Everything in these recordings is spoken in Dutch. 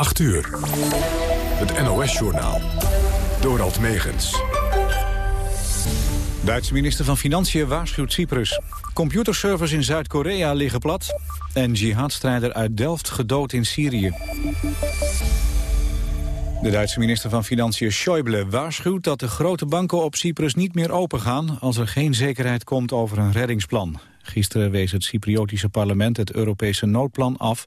8 uur. Het NOS-journaal. Dorald Megens. Duitse minister van Financiën waarschuwt Cyprus. Computerservers in Zuid-Korea liggen plat. En jihadstrijder uit Delft gedood in Syrië. De Duitse minister van Financiën Schäuble waarschuwt dat de grote banken op Cyprus niet meer opengaan als er geen zekerheid komt over een reddingsplan. Gisteren wees het Cypriotische parlement het Europese noodplan af.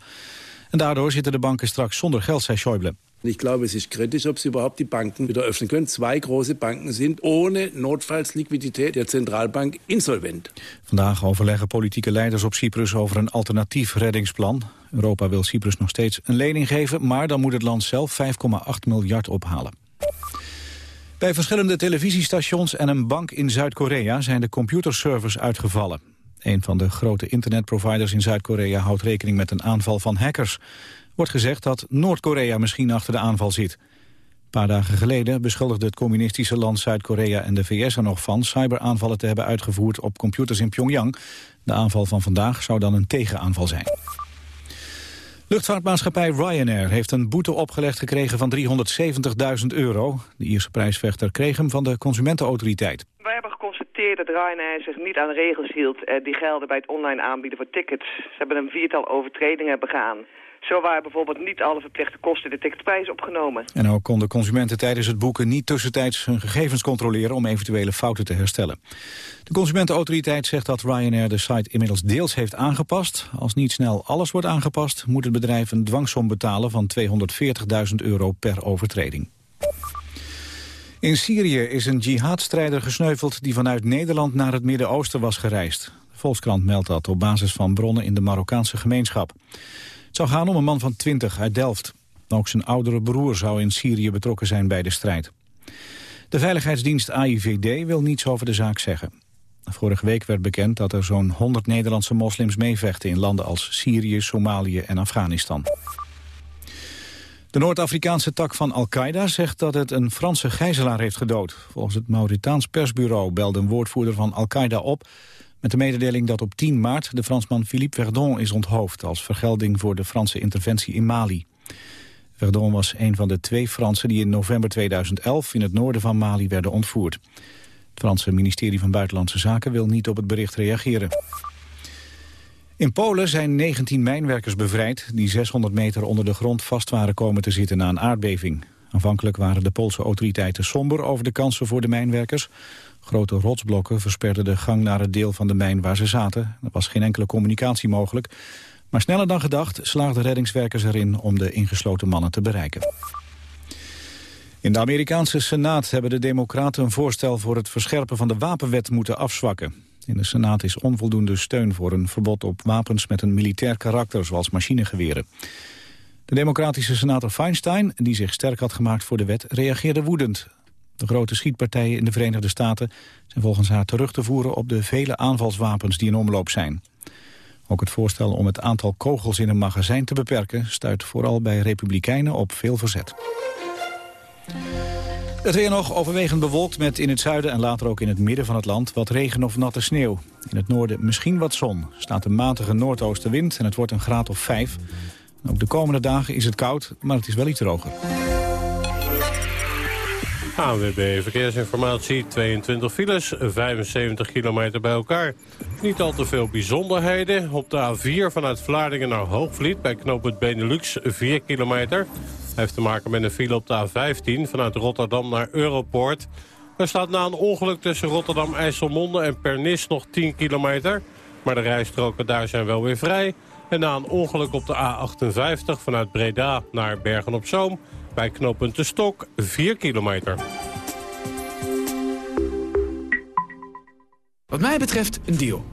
En daardoor zitten de banken straks zonder geld, zei Schäuble. Ich glaube, es ist kritisch, ob sie überhaupt die Banken wieder öffnen können. Zwei große Banken sind ohne Notfallsliquidität der Zentralbank insolvent. Vandaag overleggen politieke leiders op Cyprus over een alternatief reddingsplan. Europa wil Cyprus nog steeds een lening geven, maar dan moet het land zelf 5,8 miljard ophalen. Bij verschillende televisiestations en een bank in Zuid-Korea zijn de computerservers uitgevallen. Een van de grote internetproviders in Zuid-Korea houdt rekening met een aanval van hackers. Wordt gezegd dat Noord-Korea misschien achter de aanval zit. Een paar dagen geleden beschuldigde het communistische land Zuid-Korea en de VS er nog van cyberaanvallen te hebben uitgevoerd op computers in Pyongyang. De aanval van vandaag zou dan een tegenaanval zijn. Luchtvaartmaatschappij Ryanair heeft een boete opgelegd gekregen van 370.000 euro. De Ierse prijsvechter kreeg hem van de Consumentenautoriteit. Dat Ryanair zich niet aan regels hield... Eh, die gelden bij het online aanbieden voor tickets. Ze hebben een viertal overtredingen begaan. Zo waren bijvoorbeeld niet alle verplichte kosten de ticketprijs opgenomen. En ook konden consumenten tijdens het boeken niet tussentijds hun gegevens controleren om eventuele fouten te herstellen. De Consumentenautoriteit zegt dat Ryanair de site inmiddels deels heeft aangepast. Als niet snel alles wordt aangepast, moet het bedrijf een dwangsom betalen van 240.000 euro per overtreding. In Syrië is een jihadstrijder gesneuveld die vanuit Nederland naar het Midden-Oosten was gereisd. De Volkskrant meldt dat op basis van bronnen in de Marokkaanse gemeenschap. Het zou gaan om een man van 20 uit Delft. Ook zijn oudere broer zou in Syrië betrokken zijn bij de strijd. De veiligheidsdienst AIVD wil niets over de zaak zeggen. Vorige week werd bekend dat er zo'n 100 Nederlandse moslims meevechten... in landen als Syrië, Somalië en Afghanistan. De Noord-Afrikaanse tak van Al-Qaeda zegt dat het een Franse gijzelaar heeft gedood. Volgens het Mauritaans persbureau belde een woordvoerder van Al-Qaeda op... met de mededeling dat op 10 maart de Fransman Philippe Verdon is onthoofd... als vergelding voor de Franse interventie in Mali. Verdon was een van de twee Fransen die in november 2011 in het noorden van Mali werden ontvoerd. Het Franse ministerie van Buitenlandse Zaken wil niet op het bericht reageren. In Polen zijn 19 mijnwerkers bevrijd die 600 meter onder de grond vast waren komen te zitten na een aardbeving. Aanvankelijk waren de Poolse autoriteiten somber over de kansen voor de mijnwerkers. Grote rotsblokken versperden de gang naar het deel van de mijn waar ze zaten. Er was geen enkele communicatie mogelijk. Maar sneller dan gedacht slaagden reddingswerkers erin om de ingesloten mannen te bereiken. In de Amerikaanse Senaat hebben de democraten een voorstel voor het verscherpen van de wapenwet moeten afzwakken. In de Senaat is onvoldoende steun voor een verbod op wapens met een militair karakter, zoals machinegeweren. De democratische senator Feinstein, die zich sterk had gemaakt voor de wet, reageerde woedend. De grote schietpartijen in de Verenigde Staten zijn volgens haar terug te voeren op de vele aanvalswapens die in omloop zijn. Ook het voorstel om het aantal kogels in een magazijn te beperken stuit vooral bij republikeinen op veel verzet. Het weer nog overwegend bewolkt met in het zuiden en later ook in het midden van het land wat regen of natte sneeuw. In het noorden misschien wat zon. Staat een matige noordoostenwind en het wordt een graad of 5. Ook de komende dagen is het koud, maar het is wel iets droger. ANWB Verkeersinformatie, 22 files, 75 kilometer bij elkaar. Niet al te veel bijzonderheden. Op de A4 vanuit Vlaardingen naar Hoogvliet bij knooppunt Benelux 4 kilometer heeft te maken met een file op de A15 vanuit Rotterdam naar Europoort. Er staat na een ongeluk tussen Rotterdam, IJsselmonde en Pernis nog 10 kilometer. Maar de rijstroken daar zijn wel weer vrij. En na een ongeluk op de A58 vanuit Breda naar Bergen-op-Zoom... bij knooppunt De Stok 4 kilometer. Wat mij betreft een deal.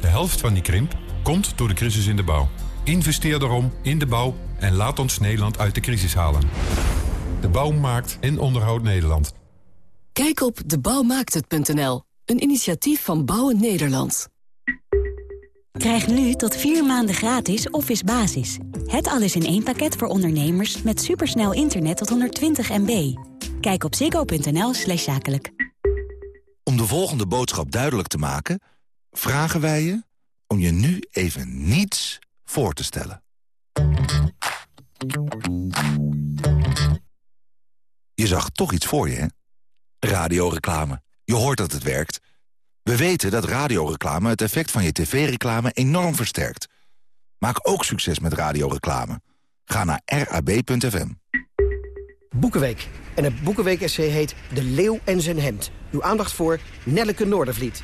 De helft van die krimp komt door de crisis in de bouw. Investeer daarom in de bouw en laat ons Nederland uit de crisis halen. De bouw maakt en onderhoudt Nederland. Kijk op debouwmaakthet.nl, een initiatief van Bouwen Nederland. Krijg nu tot vier maanden gratis Office Basis. Het alles in één pakket voor ondernemers met supersnel internet tot 120 MB. Kijk op ziggo.nl slash zakelijk. Om de volgende boodschap duidelijk te maken... vragen wij je om je nu even niets voor te stellen. Je zag toch iets voor je, hè? Radioreclame. Je hoort dat het werkt. We weten dat radioreclame het effect van je tv-reclame enorm versterkt. Maak ook succes met radioreclame. Ga naar rab.fm. Boekenweek. En het Boekenweek-essay heet De Leeuw en zijn hemd. Uw aandacht voor Nelleke Noordervliet.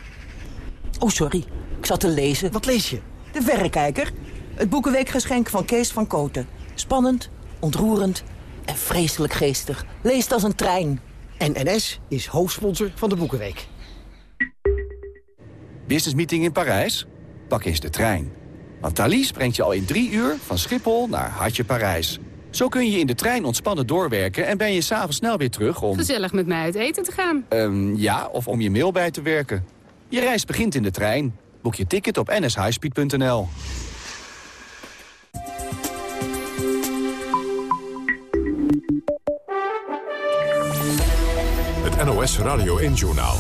Oh, sorry. Ik zat te lezen. Wat lees je? De Verrekijker. Het Boekenweekgeschenk van Kees van Koten. Spannend, ontroerend en vreselijk geestig. Leest als een trein. En NS is hoofdsponsor van de Boekenweek. Business meeting in Parijs? Pak eens de trein. Want Thalys brengt je al in drie uur van Schiphol naar Hartje Parijs. Zo kun je in de trein ontspannen doorwerken en ben je s'avonds snel weer terug om... Gezellig met mij uit eten te gaan. Um, ja, of om je mail bij te werken. Je reis begint in de trein. Boek je ticket op nshighspeed.nl. Het NOS Radio 1 Journaal.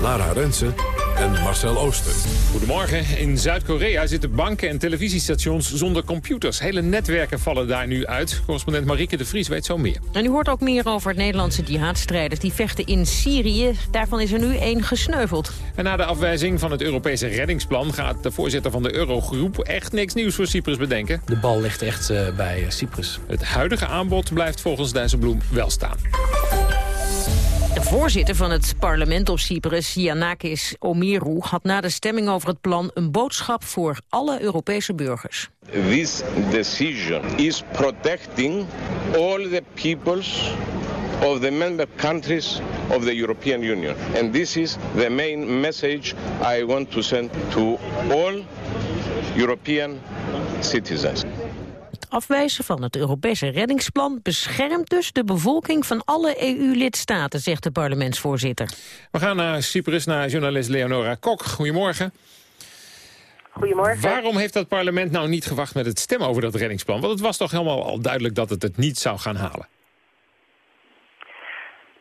Lara Rensen en Marcel Ooster. Goedemorgen. In Zuid-Korea zitten banken en televisiestations zonder computers. Hele netwerken vallen daar nu uit. Correspondent Marieke de Vries weet zo meer. En u hoort ook meer over het Nederlandse jihadstrijders. Die vechten in Syrië. Daarvan is er nu één gesneuveld. En na de afwijzing van het Europese reddingsplan... gaat de voorzitter van de Eurogroep echt niks nieuws voor Cyprus bedenken. De bal ligt echt uh, bij Cyprus. Het huidige aanbod blijft volgens Dijsselbloem wel staan. De voorzitter van het parlement op Cyprus, Yanakis Omiru, had na de stemming over het plan een boodschap voor alle Europese burgers. This decision is protecting all the peoples of the member countries of the European Union. And this is the main message I want to send to all European citizens afwijzen van het Europese reddingsplan beschermt dus de bevolking van alle EU-lidstaten, zegt de parlementsvoorzitter. We gaan naar Cyprus, naar journalist Leonora Kok. Goedemorgen. Goedemorgen. Waarom heeft dat parlement nou niet gewacht met het stemmen over dat reddingsplan? Want het was toch helemaal al duidelijk dat het het niet zou gaan halen?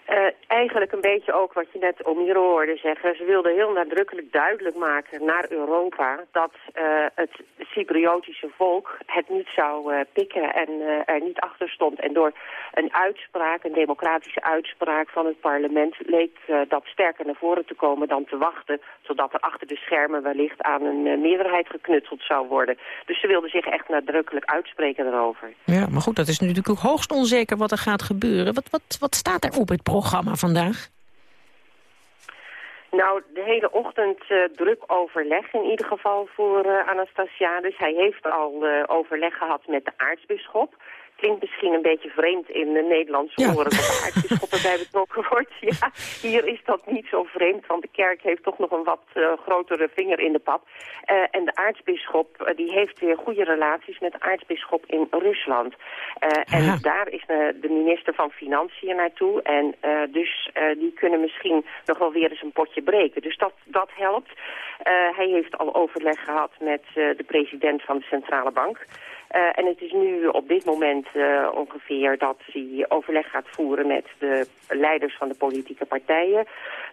Uh, eigenlijk een beetje ook wat je net Omiro hoorde zeggen. Ze wilden heel nadrukkelijk duidelijk maken naar Europa dat uh, het Cypriotische volk het niet zou uh, pikken en er niet achter stond. En door een uitspraak, een democratische uitspraak van het parlement, leek dat sterker naar voren te komen dan te wachten. Zodat er achter de schermen wellicht aan een meerderheid geknutseld zou worden. Dus ze wilden zich echt nadrukkelijk uitspreken daarover. Ja, maar goed, dat is natuurlijk ook hoogst onzeker wat er gaat gebeuren. Wat, wat, wat staat er op het programma vandaag? Nou, de hele ochtend uh, druk overleg in ieder geval voor uh, Anastasiades. Hij heeft al uh, overleg gehad met de aartsbisschop klinkt misschien een beetje vreemd in de Nederlandse ja. oren dat de aartsbisschop erbij betrokken wordt. Ja, hier is dat niet zo vreemd, want de kerk heeft toch nog een wat uh, grotere vinger in de pap. Uh, en de aartsbisschop uh, die heeft weer goede relaties met de aartsbisschop in Rusland. en daar is de minister van Financiën naartoe. En dus die kunnen misschien nog wel weer eens een potje breken. Dus dat, dat helpt. hij heeft al overleg gehad met de president van de Centrale Bank. Uh, en het is nu op dit moment uh, ongeveer dat hij overleg gaat voeren met de leiders van de politieke partijen.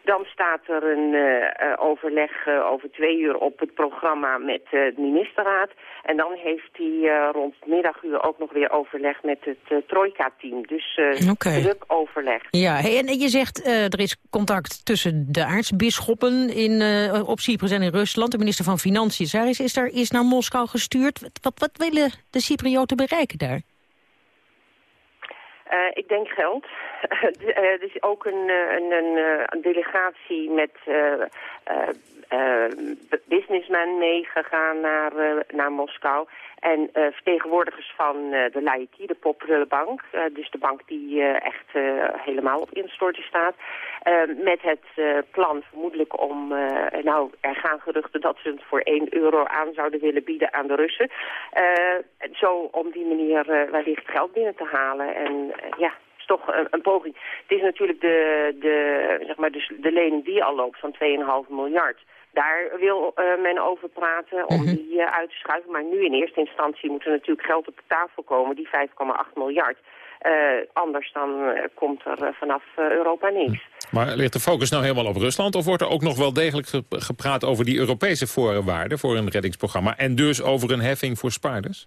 Dan staat er een uh, overleg over twee uur op het programma met de ministerraad. En dan heeft hij rond middaguur ook nog weer overleg met het Trojka-team. Dus okay. druk overleg. Ja, hey, en je zegt er is contact tussen de aartsbisschoppen in, op Cyprus en in Rusland. De minister van Financiën is, is, er, is naar Moskou gestuurd. Wat, wat willen de Cyprioten bereiken daar? Uh, ik denk geld. er is ook een, een, een, een delegatie met uh, businessmen meegegaan naar, naar Moskou. En uh, vertegenwoordigers van uh, de Laïki, de Popular Bank, uh, dus de bank die echt helemaal op instorten staat, met het plan vermoedelijk om, nou er gaan geruchten dat ze het voor 1 euro aan zouden willen bieden aan de Russen. zo om die manier wellicht geld binnen te halen. En ja, toch een, een, poging. Het is natuurlijk de, de, zeg maar dus de lening die al loopt van 2,5 miljard. Daar wil uh, men over praten om mhm. die uh, uit te schuiven. Maar nu in eerste instantie moet er natuurlijk geld op de tafel komen, die 5,8 miljard. Uh, anders dan komt er vanaf Europa niks. Maar ligt de focus nou helemaal op Rusland... of wordt er ook nog wel degelijk gepraat over die Europese voorwaarden... voor een reddingsprogramma en dus over een heffing voor spaarders?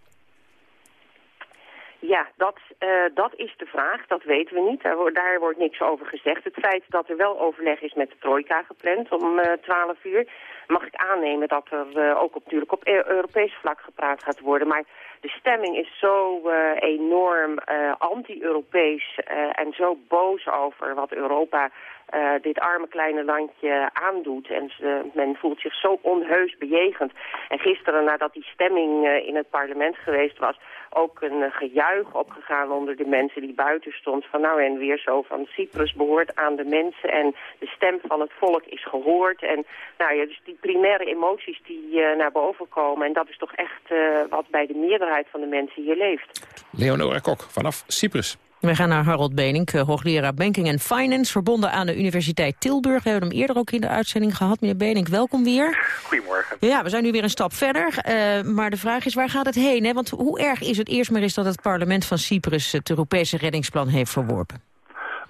Ja, dat, uh, dat is de vraag. Dat weten we niet. Daar, daar, wordt niks over gezegd. Het feit dat er wel overleg is met de trojka gepland om uh, eh, 12 uur... mag ik aannemen dat er uh, ook op, natuurlijk op e-, Europees vlak gepraat gaat worden. Maar de stemming is zo enorm anti-Europees en zo boos over wat Europa uh, dit arme kleine landje aandoet. En men voelt zich zo onheus bejegend. En gisteren, nadat die stemming uh, in het parlement geweest was... ook een uh, gejuich opgegaan onder de mensen die buiten stond. Van nou en weer zo van Cyprus behoort aan de mensen... en de stem van het volk is gehoord. En nou ja, dus die primaire emoties die naar boven komen... en dat is toch echt wat bij de meerderheid van de mensen hier leeft. Leonora Kok vanaf Cyprus. We gaan naar Harold Benink, eh, hoogleraar Banking and Finance... verbonden aan de Universiteit Tilburg. We hebben hem eerder ook in de uitzending gehad. Meneer Benink, welkom weer. Goedemorgen. Ja, we zijn nu weer een stap verder. Uh, maar de vraag is, waar gaat het heen? Hè? Want hoe erg is het eerst maar eens dat het parlement van Cyprus... het Europese reddingsplan heeft verworpen?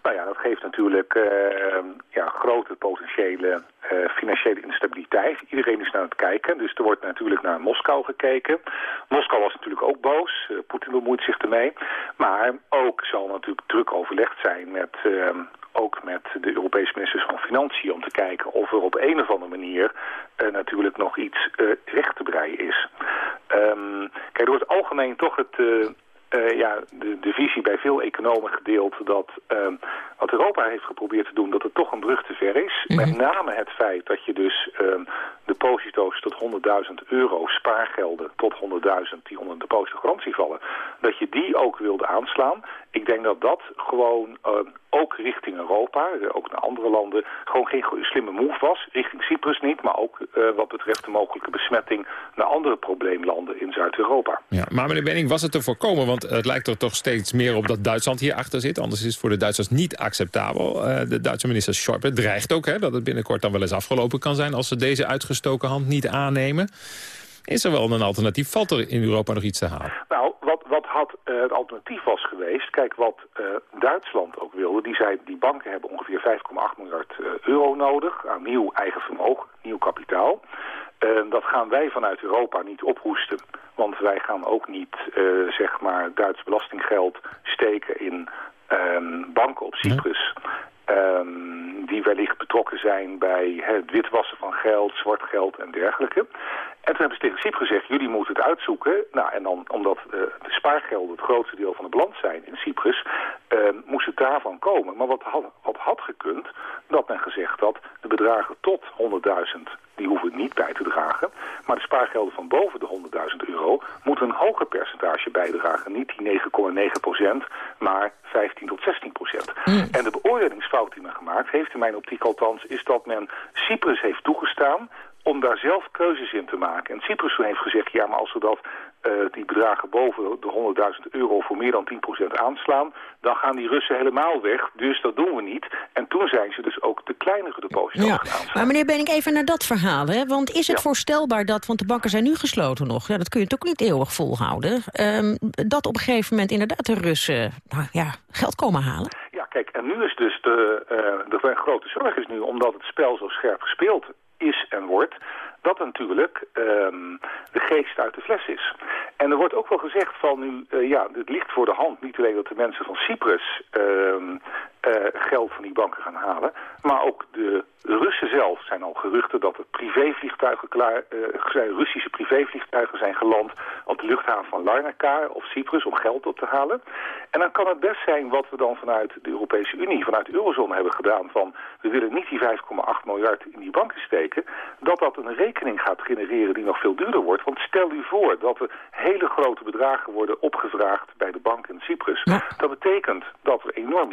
Nou ja, dat geeft natuurlijk uh, ja, grote potentiële uh, financiële instabiliteit. Iedereen is naar het kijken, dus er wordt natuurlijk naar Moskou gekeken. Moskou was natuurlijk ook boos, uh, Poetin bemoeit zich ermee. Maar ook zal natuurlijk druk overlegd zijn met, uh, ook met de Europese ministers van Financiën... om te kijken of er op een of andere manier natuurlijk nog iets recht te breien is. Um, kijk, door het algemeen toch het uh, ja, de, de, visie bij veel economen gedeeld dat uh, wat Europa heeft geprobeerd te doen, dat het toch een brug te ver is. Mhm. Met name het feit dat je dus uh, de deposito's tot 100.000 euro spaargelden tot 100.000 die onder de depositogarantie vallen, dat je die ook wilde aanslaan. Ik denk dat dat gewoon ehm, ook richting Europa, eh, ook naar andere landen, gewoon geen slimme move was. Richting Cyprus niet, maar ook uh, wat betreft de mogelijke besmetting naar andere probleemlanden in Zuid-Europa. Ja, maar meneer Benning, was het te voorkomen? Want het lijkt er toch steeds meer op dat Duitsland hier achter zit. Anders is het voor de Duitsers niet acceptabel. Uh, de Duitse minister Schäuble dreigt ook hè, dat het binnenkort dan wel eens afgelopen kan zijn... als ze deze uitgestoken hand niet aannemen. Is er wel een alternatief? Valt er in Europa nog iets te halen? Nou, wat, wat had uh, het alternatief was geweest... Kijk, wat uh, Duitsland ook wilde... die zei, die banken hebben ongeveer 5,8 miljard uh, euro nodig... aan nieuw eigen vermogen, nieuw kapitaal. dat gaan wij vanuit Europa niet ophoesten. Want wij gaan ook niet, zeg maar, Duits belastinggeld steken in ehm, banken op Cyprus... Um, die wellicht betrokken zijn bij het witwassen van geld, zwart geld en dergelijke. En toen hebben ze tegen SIP gezegd, jullie moeten het uitzoeken. Nou, en dan, omdat uh, de spaargelden het grootste deel van de balans zijn in Cyprus, uh, moest het daarvan komen. Maar wat had, had gekund, dat men gezegd had, de bedragen tot 100.000, die hoeven niet bij te dragen. Maar de spaargelden van boven de 100.000 euro moeten een hoger percentage bijdragen. Niet die 9,9 procent, maar 15 tot 16 procent. Hmm. En de beoordelingsfout die men gemaakt heeft, in mijn optiek althans, is dat men Cyprus heeft toegestaan om daar zelf keuzes in te maken. En Cyprus heeft gezegd, ja, maar als we dat, die bedragen boven de 100.000 euro voor meer dan 10% aanslaan, dan gaan die Russen helemaal weg. Dus dat doen we niet. En toen zijn ze dus ook de kleinere deposito's ja. gaan Maar meneer Benink, even naar dat verhaal. Hè? Want is het voorstelbaar dat, want de banken zijn nu gesloten nog, ja, dat kun je toch niet eeuwig volhouden, um, dat op een gegeven moment inderdaad de Russen nou, ja, geld komen halen? Ja, kijk, en nu is dus de, uh, de grote zorg is nu, omdat het spel zo scherp gespeeld is en wordt, dat natuurlijk um, de geest uit de fles is. En er wordt ook wel gezegd van nu, uh, ja, het ligt voor de hand niet alleen dat de mensen van Cyprus uh, geld van die banken gaan halen, maar ook de Russen zelf zijn al geruchten dat er privévliegtuigen klaar, uh, Russische privévliegtuigen zijn geland op de luchthaven van Larnaca of Cyprus om geld op te halen. En dan kan het best zijn wat we dan vanuit de Europese Unie, vanuit de eurozone hebben gedaan van we willen niet die 5,8 miljard in die banken steken, dat dat een rekening gaat genereren die nog veel duurder wordt. Want stel u voor dat er hele grote bedragen worden opgevraagd bij de bank in Cyprus. Dat betekent dat er enorm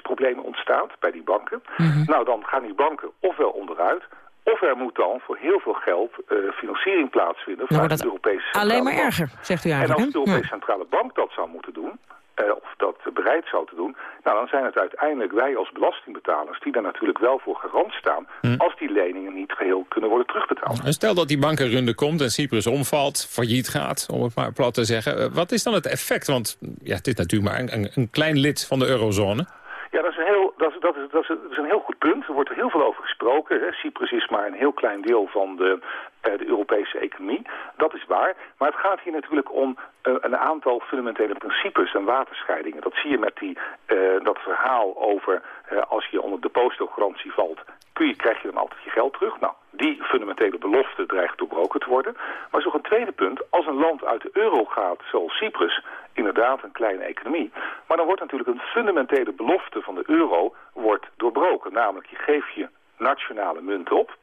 liquiditeitsproblemen ontstaan bij die banken. Mhm. Nou, dan gaan die banken ofwel onderuit, of er moet dan voor heel veel geld eh, financiering plaatsvinden vanuit de het Europese alleen maar Bank. erger, zegt u En eigenlijk. als de hè? Europese Ja. Centrale Bank dat zou moeten doen, eh, of dat bereid zou te doen, nou dan zijn het uiteindelijk wij als belastingbetalers die daar natuurlijk wel voor garant staan, Hm. als die leningen niet geheel kunnen worden terugbetaald. En stel dat die bankenrunde komt en Cyprus omvalt, failliet gaat, om het maar plat te zeggen. Eh, Wat is dan het effect? Want ja, het is natuurlijk maar een, een klein lid van de eurozone. Ja, dat is, een heel, dat, is, dat, is, dat, is, dat is een heel goed punt. Er wordt er heel veel over gesproken. Hè. Cyprus is maar een heel klein deel van de, eh, de Europese economie. Dat is waar. Maar het gaat hier natuurlijk om eh, een aantal fundamentele principes en waterscheidingen. Dat zie je met die, eh, dat verhaal over als je onder depositogarantie valt... Je, krijg je dan altijd je geld terug. Nou, die fundamentele belofte dreigt doorbroken te worden. Maar een tweede punt. Als een land uit de euro gaat, zoals Cyprus, inderdaad een kleine economie. Maar dan wordt natuurlijk een fundamentele belofte van de euro wordt doorbroken. Namelijk, je geeft je nationale munt op.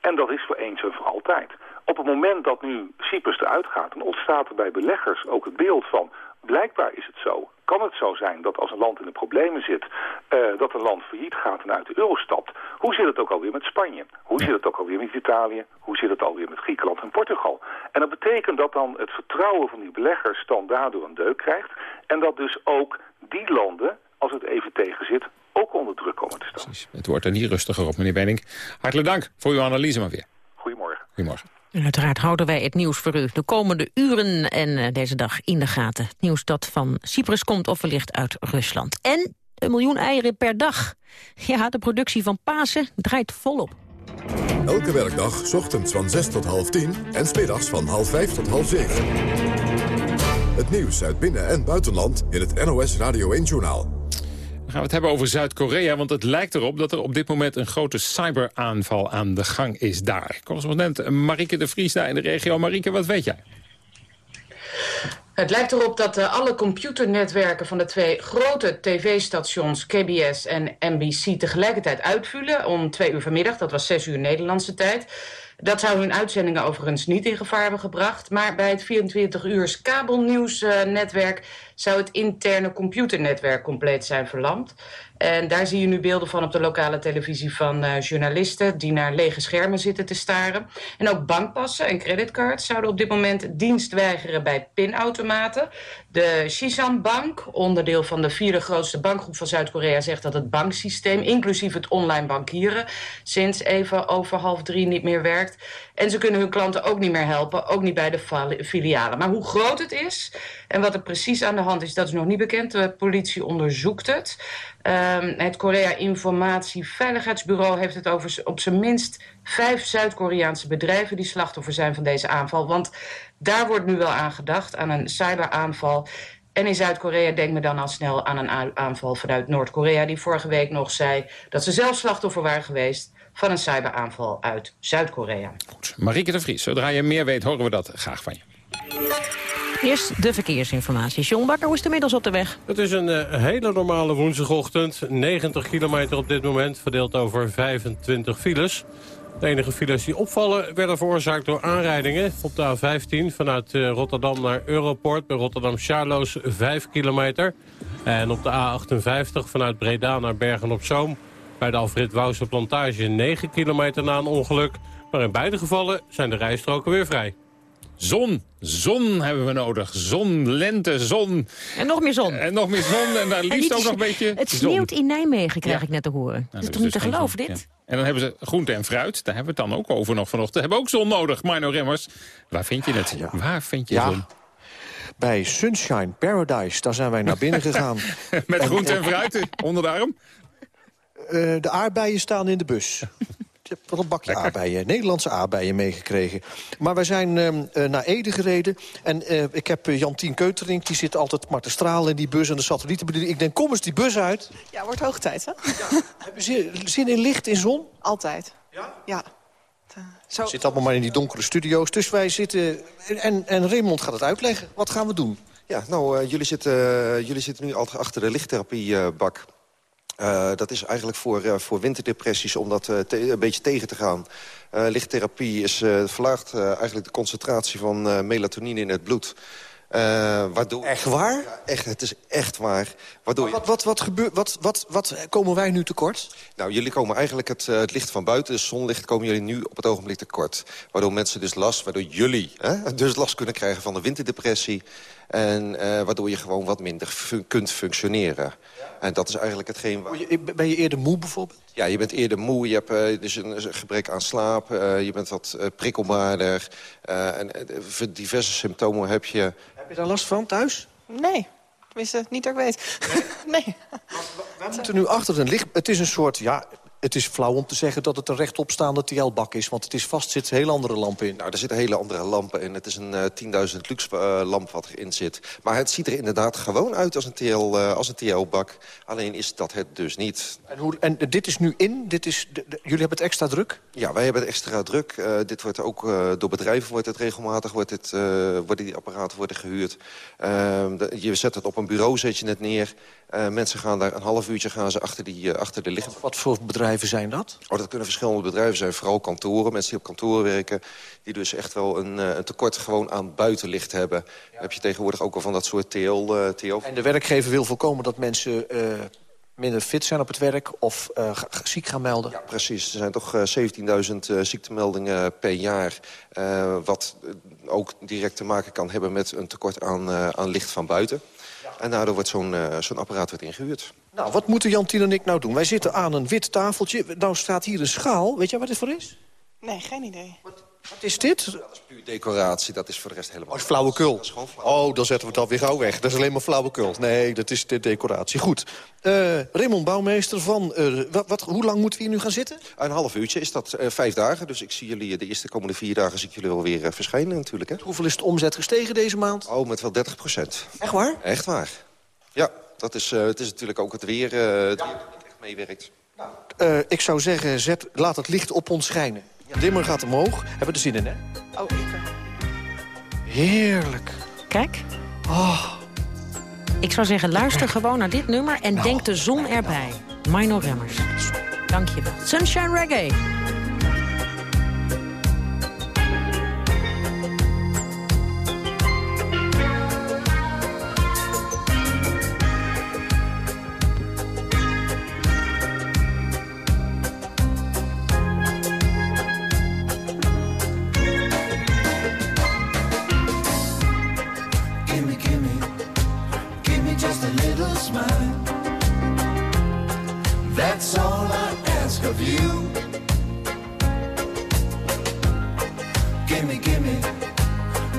En dat is voor eens en voor altijd. Op het moment dat nu Cyprus eruit gaat, dan ontstaat er bij beleggers ook het beeld van... blijkbaar is het zo, kan het zo zijn dat als een land in de problemen zit... eh, dat een land failliet gaat en uit de euro stapt. Hoe zit het ook alweer met Spanje? Hoe zit het ook alweer met Italië? Hoe zit het alweer met Griekenland en Portugal? En dat betekent dat dan het vertrouwen van die beleggers dan daardoor een deuk krijgt... en dat dus ook die landen, als het even tegen zit, ook onder druk komen te staan. Het wordt er niet rustiger op, meneer Benning. Hartelijk dank voor uw analyse maar weer. Goedemorgen. Goedemorgen. En uiteraard houden wij het nieuws voor u de komende uren en eh, deze dag in de gaten. Het nieuws dat van Cyprus komt of wellicht uit Rusland. En een miljoen eieren per dag. Ja, de productie van Pasen draait volop. Elke werkdag, ochtends van 6 tot half 10 en smiddags van half 5 tot half 7. Het nieuws uit binnen- en buitenland in het NOS Radio 1-journaal. Gaan we het hebben over Zuid-Korea, want het lijkt erop dat er op dit moment een grote cyberaanval aan de gang is daar. Correspondent Marieke de Vries daar in de regio. Marieke, wat weet jij? Het lijkt erop dat uh, alle computernetwerken van de twee grote tv-stations KBS en NBC tegelijkertijd uitvielen om twee uur vanmiddag. Dat was zes uur Nederlandse tijd. Dat zou hun uitzendingen overigens niet in gevaar hebben gebracht. Maar bij het 24 uurs kabelnieuwsnetwerk zou het interne computernetwerk compleet zijn verlamd. En daar zie je nu beelden van op de lokale televisie van uh, journalisten... die naar lege schermen zitten te staren. En ook bankpassen en creditcards zouden op dit moment dienst weigeren bij pinautomaten. De Shisan Bank, onderdeel van de vierde grootste bankgroep van Zuid-Korea... zegt dat het banksysteem, inclusief het online bankieren... sinds even over half drie niet meer werkt. En ze kunnen hun klanten ook niet meer helpen, ook niet bij de filialen. Maar hoe groot het is en wat er precies aan de hand is, dat is nog niet bekend. De politie onderzoekt het. Um, het Korea Informatie Veiligheidsbureau heeft het over op zijn minst vijf Zuid-Koreaanse bedrijven die slachtoffer zijn van deze aanval. Want daar wordt nu wel aan gedacht, aan een cyberaanval. En in Zuid-Korea denkt men dan al snel aan een aanval vanuit Noord-Korea... die vorige week nog zei dat ze zelf slachtoffer waren geweest... van een cyberaanval uit Zuid-Korea. Marieke de Vries, zodra je meer weet, horen we dat graag van je. Eerst de verkeersinformatie. John Bakker, hoe is het inmiddels op de weg? Het is een uh, hele normale woensdagochtend. 90 kilometer op dit moment, verdeeld over 25 files. De enige files die opvallen werden veroorzaakt door aanrijdingen. Op de A15 vanuit uh, Rotterdam naar Europort bij Rotterdam-Charloes 5 kilometer. En op de A58 vanuit Breda naar Bergen-op-Zoom... bij de Alfred Wouwse plantage 9 kilometer na een ongeluk. Maar in beide gevallen zijn de rijstroken weer vrij. Zon, zon hebben we nodig. Zon, lente, zon. En nog meer zon. En nog meer zon en daar liefst ook nog een beetje Het sneeuwt in Nijmegen, krijg ja. ik net te horen. Nou, dat is toch niet te geloven, dit? Ja. En dan hebben ze groente en fruit. Daar hebben we het dan ook over nog vanochtend. Hebben ook zon nodig, Marno Remmers. Waar vind je het? Ja. Waar vind je ja. zon? Bij Sunshine Paradise, daar zijn wij naar binnen gegaan. Met groente en fruit onder de arm? Uh, de aardbeien staan in de bus. Ik heb wel een bakje Lekker. aardbeien, Nederlandse aardbeien meegekregen. Maar wij zijn uh, naar Ede gereden. En uh, ik heb Jantien Keutering, die zit altijd maar te stralen in die bus... en de satellietenbediening. Ik denk, kom eens die bus uit. Ja, wordt hoog tijd, hè? Ja. heb je zin, in licht, in zon? Altijd. Ja? Ja. Zo. Zit allemaal maar in die donkere studio's. Dus wij zitten... En, en Raymond gaat het uitleggen. Wat gaan we doen? Ja, nou, jullie, zitten, jullie zitten nu al achter de lichttherapiebak. Uh, dat is eigenlijk voor, uh, voor winterdepressies om dat uh, een beetje tegen te gaan. lichttherapie is, verlaagt eigenlijk de concentratie van melatonine in het bloed. waardoor, echt waar? Ja, echt, het is echt waar. Waardoor wat, wat, wat, gebeurt, wat, wat, wat komen wij nu tekort? Nou, jullie komen eigenlijk het, het licht van buiten, het zonlicht... komen jullie nu op het ogenblik tekort. Waardoor mensen dus last, waardoor jullie hè, dus last kunnen krijgen van de winterdepressie... En waardoor je gewoon wat minder fun kunt functioneren. En dat is eigenlijk hetgeen... Waar... Ben je eerder moe bijvoorbeeld? Ja, je bent eerder moe, je hebt uh, dus een gebrek aan slaap... Uh, je bent wat uh, prikkelbaarder. en diverse symptomen heb je. Heb je daar last van thuis? Nee. Tenminste, niet dat ik weet. Nee. nee. Wij moeten nu achter een licht... Het is een soort, ja, het is flauw om te zeggen dat het een rechtopstaande TL-bak is. Want het is vast, zit hele andere lampen in. Nou, er zitten hele andere lampen in. Het is een uh, 10.000 luxe uh, lamp wat erin zit. Maar het ziet er inderdaad gewoon uit als een, TL, uh, als een TL-bak. Alleen is dat het dus niet. En, hoe, en dit is nu in? Dit is jullie hebben het extra druk? Ja, wij hebben het extra druk. Uh, dit wordt ook uh, door bedrijven wordt het regelmatig. Wordt het, uh, worden die apparaten worden gehuurd. Ehm, je zet het op een bureau, zet je het neer. mensen gaan daar een half uurtje gaan ze achter, die, achter de licht. Wat, wat voor bedrijven zijn dat? Oh, dat kunnen verschillende bedrijven zijn. Vooral kantoren, mensen die op kantoren werken. Die dus echt wel een, een tekort gewoon aan buitenlicht hebben. Ja. heb je tegenwoordig ook al van dat soort TL. Uh, TL. En de werkgever wil voorkomen dat mensen uh, minder fit zijn op het werk... of uh, ziek gaan melden? Ja, precies. Er zijn toch 17.000 ziektemeldingen per jaar... wat ook direct te maken kan hebben met een tekort aan, aan licht van buiten. En daardoor wordt zo'n zo'n apparaat wordt ingehuurd. Nou, wat moeten Jantien en ik nou doen? Wij zitten aan een wit tafeltje. Nou staat hier een schaal. Weet jij wat dit voor is? Nee, geen idee. Wat, wat is dit? Dat is puur decoratie. Dat is voor de rest helemaal... Oh, is flauwekul. Dat is gewoon flauwekul. Oh, dan zetten we het alweer gauw weg. Dat is alleen maar flauwekul. Nee, dat is de decoratie. Goed. Uh, Raymond Bouwmeester van... Uh, wat, wat, hoe lang moeten we hier nu gaan zitten? Een half uurtje is dat uh, vijf dagen. Dus ik zie jullie de eerste komende vier dagen zie ik jullie wel weer verschijnen natuurlijk. Hè? Hoeveel is de omzet gestegen deze maand? Oh, met wel 30 procent. Echt waar? Echt waar. Ja. Dat is, uh, het is natuurlijk ook het weer, uh, het ja. weer dat echt meewerkt. Uh, ik zou zeggen, zet, laat het licht op ons schijnen. Ja. Dimmer gaat omhoog. Hebben we er zin in, hè? Oh, ik Heerlijk. Kijk. Oh. Ik zou zeggen, luister gewoon naar dit nummer en nou, denk de zon erbij. Mino Remmers. Dank je wel. Sunshine Reggae. That's all I ask of you. Gimme, gimme,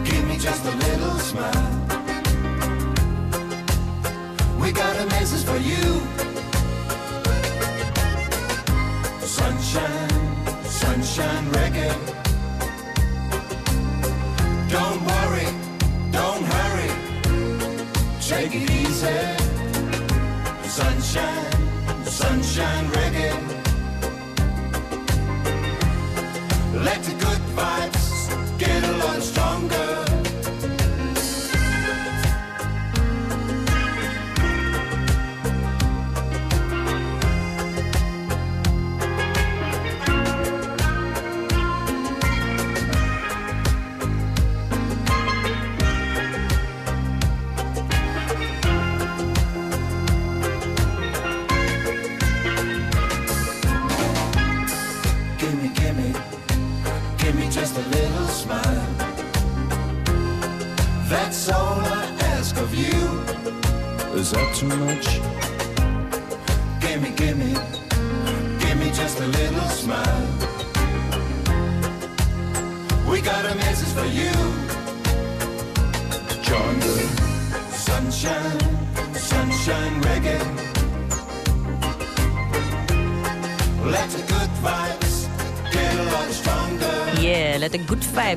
gimme just a little smile. We got a message for you. Sunshine, sunshine reggae. Don't worry, don't hurry. Take it easy. Let the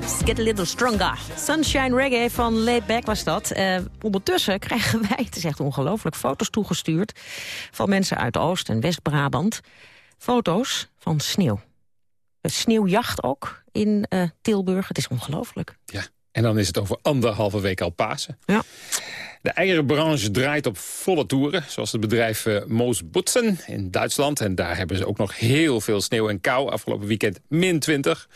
get a little stronger. Sunshine Reggae van Laidback was dat. Uh, ondertussen krijgen wij, het is echt ongelooflijk, foto's toegestuurd... van mensen uit Oost- en West-Brabant. Foto's van sneeuw. Het sneeuwjacht ook in uh, Tilburg. Het is ongelooflijk. Ja. En dan is het over anderhalve week al Pasen. Ja. De eierenbranche draait op volle toeren, zoals het bedrijf uh, Moos Boetsen in Duitsland. En daar hebben ze ook nog heel veel sneeuw en kou. Afgelopen weekend min 20.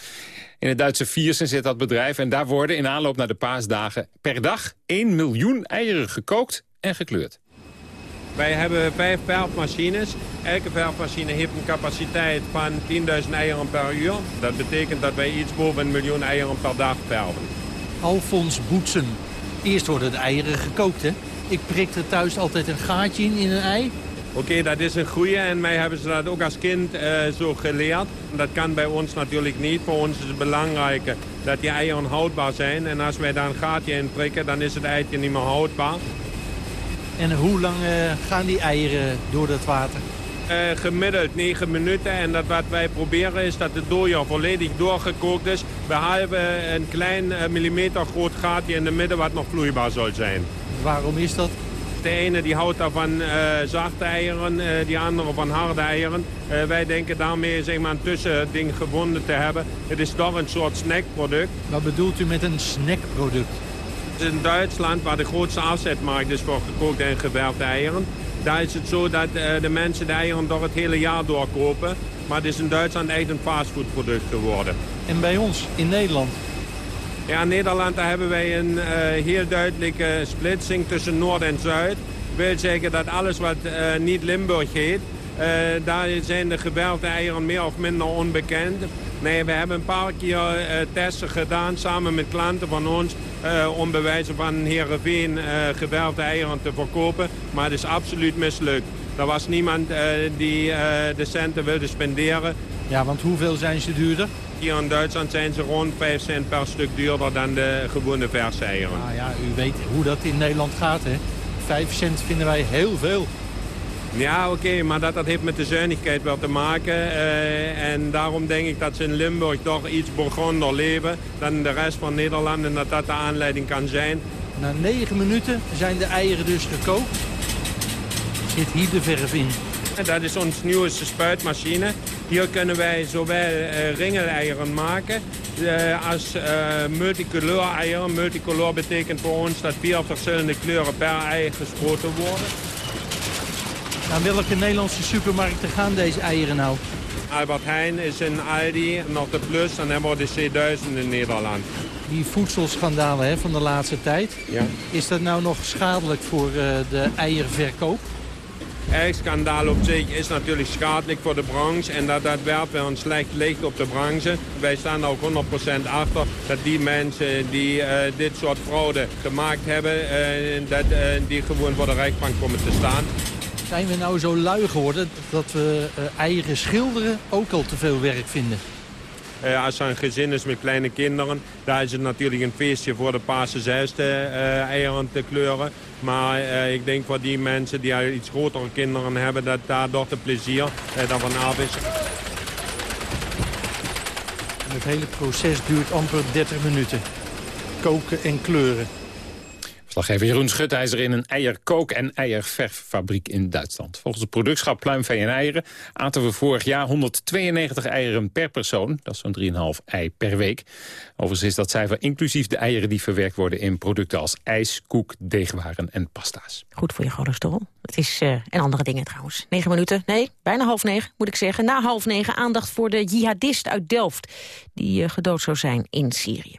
In het Duitse Viersen zit dat bedrijf. En daar worden in aanloop naar de paasdagen per dag 1 miljoen eieren gekookt en gekleurd. Wij hebben vijf verfmachines. Elke verfmachine heeft een capaciteit van 10.000 eieren per uur. Dat betekent dat wij iets boven een miljoen eieren per dag verven. Alfons Boetsen. Eerst worden de eieren gekookt, hè? Ik prik er thuis altijd een gaatje in, in een ei. Oké, dat is een goede en mij hebben ze dat ook als kind uh, zo geleerd. Dat kan bij ons natuurlijk niet. Voor ons is het belangrijk dat die eieren houdbaar zijn. En als wij daar een gaatje in prikken, dan is het eitje niet meer houdbaar. En hoe lang uh, gaan die eieren door dat water? Uh, gemiddeld 9 minuten. En dat wat wij proberen is dat de dooier volledig doorgekookt is. Behalve een klein millimeter groot gaatje in het midden wat nog vloeibaar zal zijn. Waarom is dat? De ene die houdt daar van uh, zachte eieren, uh, die andere van harde eieren. Uh, wij denken daarmee zeg maar, een tussending gevonden te hebben. Het is toch een soort snackproduct. Wat bedoelt u met een snackproduct? In Duitsland, waar de grootste afzetmarkt is voor gekookte en geverfde eieren... daar is het zo dat de mensen de eieren door het hele jaar doorkopen. Maar het is in Duitsland echt een fastfoodproduct geworden. En bij ons, in Nederland? Ja, in Nederland daar hebben wij een uh, heel duidelijke splitsing tussen Noord en Zuid. Dat wil zeggen dat alles wat uh, niet Limburg heet, daar zijn de gewerfde eieren meer of minder onbekend. Nee, we hebben een paar keer testen gedaan samen met klanten van ons... om bij wijze van Heerenveen gewerfde eieren te verkopen. Maar het is absoluut mislukt. Er was niemand die de centen wilde spenderen. Ja, want hoeveel zijn ze duurder? Hier in Duitsland zijn ze rond 5 cent per stuk duurder dan de gewone verse eieren. Nou ja, u weet hoe dat in Nederland gaat, hè? 5 cent vinden wij heel veel. Ja, oké, okay, maar dat, dat heeft met de zuinigheid wel te maken. Uh, en daarom denk ik dat ze in Limburg toch iets begonnen leven dan in de rest van Nederland. En dat dat de aanleiding kan zijn. Na 9 minuten zijn de eieren dus gekookt. Zit hier de verf in. Dat is ons nieuwste spuitmachine. Hier kunnen wij zowel uh, ringeleieren maken uh, als uh, multicolor eieren. Multicolor betekent voor ons dat vier verschillende kleuren per ei gesproten worden. Naar welke Nederlandse supermarkten gaan deze eieren nou? Albert Heijn is in Aldi, nog de Plus, dan hebben we de C1000 in Nederland. Die voedselschandalen hè, van de laatste tijd, ja. is dat nou nog schadelijk voor de eierverkoop? Eierschandaal op zich is natuurlijk schadelijk voor de branche en dat, dat werpt wel een slecht licht op de branche. Wij staan er ook 100% achter dat die mensen die uh, dit soort fraude gemaakt hebben, uh, dat, die gewoon voor de rechtbank komen te staan. Zijn we nou zo lui geworden dat we eieren schilderen ook al te veel werk vinden? Uh, als er een gezin is met kleine kinderen, daar is het natuurlijk een feestje voor de Pasen zesde uh, eieren te kleuren. Maar uh, ik denk voor die mensen die iets grotere kinderen hebben, dat daardoor de plezier daarvan af is. En het hele proces duurt amper 30 minuten. Koken en kleuren. Verslaggever Jeroen Schutijzer in een eierkook- en eierverffabriek in Duitsland. Volgens het productschap Pluimvee en Eieren aten we vorig jaar 192 eieren per persoon. Dat is zo'n 3,5 ei per week. Overigens is dat cijfer inclusief de eieren die verwerkt worden in producten als ijs, koek, deegwaren en pasta's. Goed voor je cholesterol. Het is, uh, en andere dingen trouwens. 9 minuten, nee, bijna half negen moet ik zeggen. Na half negen aandacht voor de jihadist uit Delft die uh, gedood zou zijn in Syrië.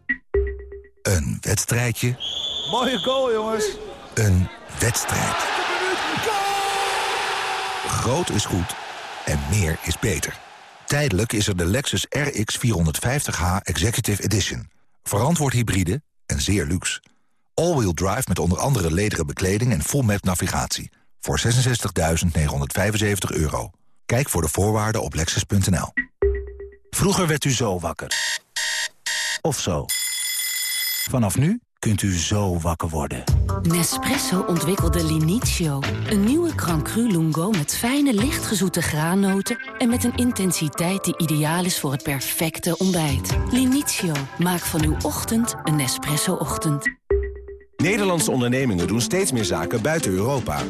Een wedstrijdje. Mooie goal, jongens. Een wedstrijd. Groot is goed en meer is beter. Tijdelijk is er de Lexus RX 450h Executive Edition. Verantwoord hybride en zeer luxe. All-wheel drive met onder andere lederen bekleding en full map navigatie. Voor 66.975 euro. Kijk voor de voorwaarden op lexus.nl. Vroeger werd u zo wakker. Of zo. Vanaf nu kunt u zo wakker worden. Nespresso ontwikkelde Linizio. Een nieuwe Cru Lungo met fijne, lichtgezoete graannoten... en met een intensiteit die ideaal is voor het perfecte ontbijt. Linizio, maak van uw ochtend een Nespresso-ochtend. Nederlandse ondernemingen doen steeds meer zaken buiten Europa.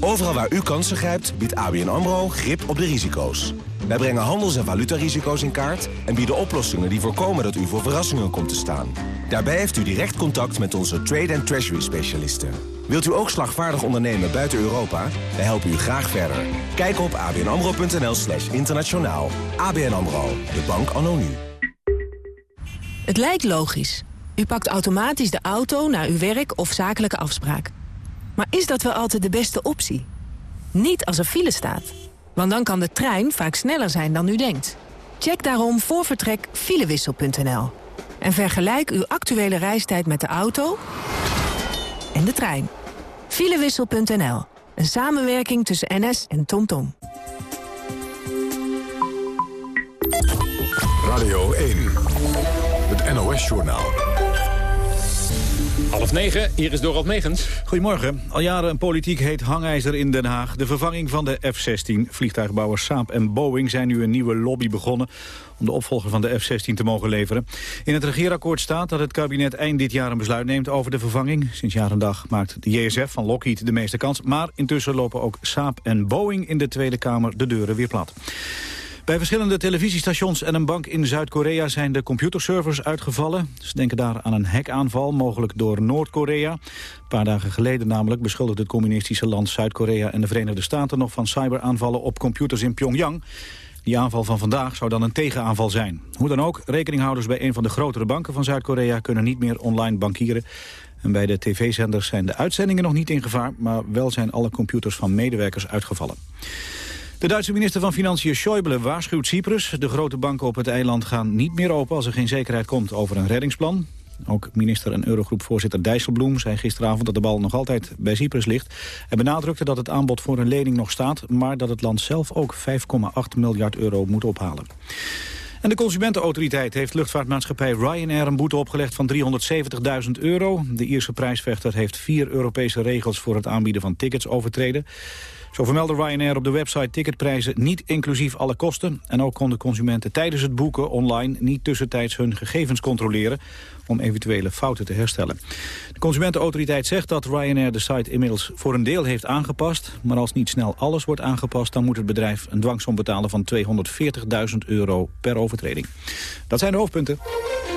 Overal waar u kansen grijpt, biedt ABN AMRO grip op de risico's. Wij brengen handels- en valutarisico's in kaart... en bieden oplossingen die voorkomen dat u voor verrassingen komt te staan. Daarbij heeft u direct contact met onze trade- en treasury-specialisten. Wilt u ook slagvaardig ondernemen buiten Europa? Wij helpen u graag verder. Kijk op abnamro.nl slash internationaal. ABN AMRO, de bank anno nu. Het lijkt logisch. U pakt automatisch de auto naar uw werk of zakelijke afspraak. Maar is dat wel altijd de beste optie? Niet als er file staat. Want dan kan de trein vaak sneller zijn dan u denkt. Check daarom voor vertrek filewissel.nl. En vergelijk uw actuele reistijd met de auto en de trein. Filewissel.nl. Een samenwerking tussen NS en TomTom. Radio 1. Het NOS-journaal. Half negen, hier is Dorald Megens. Goedemorgen. Al jaren een politiek heet hangijzer in Den Haag. De vervanging van de F-16. Vliegtuigbouwers Saab en Boeing zijn nu een nieuwe lobby begonnen... om de opvolger van de F-16 te mogen leveren. In het regeerakkoord staat dat het kabinet eind dit jaar een besluit neemt over de vervanging. Sinds jaar en dag maakt de JSF van Lockheed de meeste kans. Maar intussen lopen ook Saab en Boeing in de Tweede Kamer de deuren weer plat. Bij verschillende televisiestations en een bank in Zuid-Korea zijn de computerservers uitgevallen. Ze denken daar aan een hackaanval, mogelijk door Noord-Korea. Een paar dagen geleden namelijk beschuldigde het communistische land Zuid-Korea en de Verenigde Staten nog van cyberaanvallen op computers in Pyongyang. Die aanval van vandaag zou dan een tegenaanval zijn. Hoe dan ook, rekeninghouders bij een van de grotere banken van Zuid-Korea kunnen niet meer online bankieren. En bij de tv-zenders zijn de uitzendingen nog niet in gevaar, maar wel zijn alle computers van medewerkers uitgevallen. De Duitse minister van Financiën Schäuble waarschuwt Cyprus. De grote banken op het eiland gaan niet meer open als er geen zekerheid komt over een reddingsplan. Ook minister en Eurogroepvoorzitter Dijsselbloem zei gisteravond dat de bal nog altijd bij Cyprus ligt. Hij benadrukte dat het aanbod voor een lening nog staat, maar dat het land zelf ook 5,8 miljard euro moet ophalen. En de Consumentenautoriteit heeft luchtvaartmaatschappij Ryanair een boete opgelegd van 370.000 euro. De Ierse prijsvechter heeft vier Europese regels voor het aanbieden van tickets overtreden. Zo vermeldde Ryanair op de website ticketprijzen niet inclusief alle kosten. En ook konden consumenten tijdens het boeken online niet tussentijds hun gegevens controleren om eventuele fouten te herstellen. De Consumentenautoriteit zegt dat Ryanair de site inmiddels voor een deel heeft aangepast. Maar als niet snel alles wordt aangepast, dan moet het bedrijf een dwangsom betalen van 240.000 euro per overtreding. Dat zijn de hoofdpunten.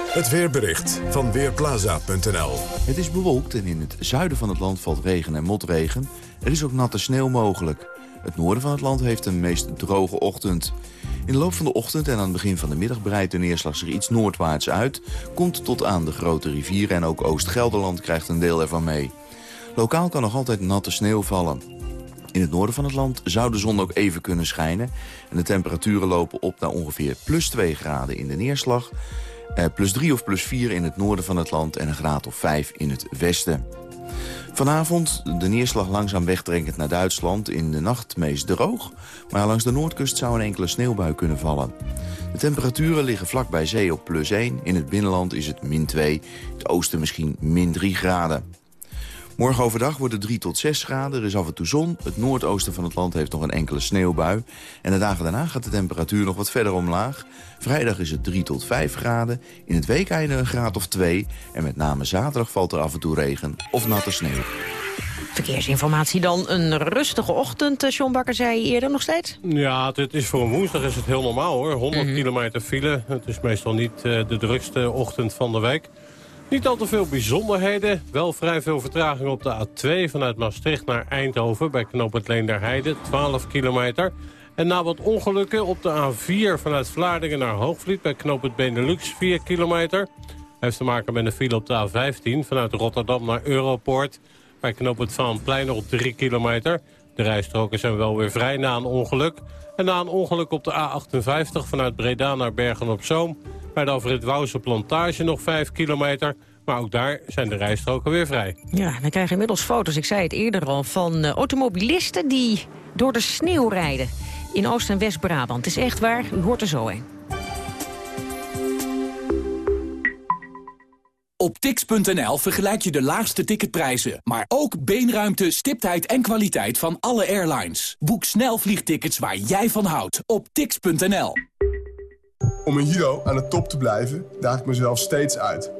Het weerbericht van Weerplaza.nl Het is bewolkt en in het zuiden van het land valt regen en motregen. Er is ook natte sneeuw mogelijk. Het noorden van het land heeft een meest droge ochtend. In de loop van de ochtend en aan het begin van de middag breidt de neerslag zich iets noordwaarts uit... komt tot aan de grote rivieren en ook Oost-Gelderland krijgt een deel ervan mee. Lokaal kan nog altijd natte sneeuw vallen. In het noorden van het land zou de zon ook even kunnen schijnen... en de temperaturen lopen op naar ongeveer plus 2 graden in de neerslag... Eh, plus 3 of plus 4 in het noorden van het land en een graad of 5 in het westen. Vanavond de neerslag langzaam wegtrekkend naar Duitsland. In de nacht meest droog. Maar langs de noordkust zou een enkele sneeuwbui kunnen vallen. De temperaturen liggen vlak bij zee op plus 1. In het binnenland is het min 2. In het oosten misschien min 3 graden. Morgen overdag wordt het 3 tot 6 graden. Er is af en toe zon. Het noordoosten van het land heeft nog een enkele sneeuwbui. En de dagen daarna gaat de temperatuur nog wat verder omlaag. Vrijdag is het 3 tot 5 graden. In het weekeinde een graad of 2. En met name zaterdag valt er af en toe regen of natte sneeuw. Verkeersinformatie dan. Een rustige ochtend, eh, John Bakker zei je eerder nog steeds. Ja, het is voor een woensdag is het heel normaal hoor. 100 Mhm. kilometer file. Het is meestal niet eh, de drukste ochtend van de week. Niet al te veel bijzonderheden. Wel vrij veel vertraging op de A2 vanuit Maastricht naar Eindhoven... bij knooppunt Leenderheide, 12 kilometer. En na wat ongelukken op de A4 vanuit Vlaardingen naar Hoogvliet... bij knooppunt Benelux, 4 kilometer. Heeft te maken met een file op de A15 vanuit Rotterdam naar Europoort... bij knooppunt Vaanplein nog 3 kilometer. De rijstroken zijn wel weer vrij na een ongeluk. En na een ongeluk op de A58 vanuit Breda naar Bergen-op-Zoom... bij de Alfred Wouwse plantage nog 5 kilometer... Maar ook daar zijn de rijstroken weer vrij. Ja, we krijgen inmiddels foto's, ik zei het eerder al, van eh, automobilisten die door de sneeuw rijden in Oost- en West-Brabant. Het is echt waar, u hoort er zo een. Op tix.nl vergelijk je de laagste ticketprijzen, maar ook beenruimte, stiptheid en kwaliteit van alle airlines. Boek snel vliegtickets waar jij van houdt op tix.nl. Om een hero aan de top te blijven, daag ik mezelf steeds uit.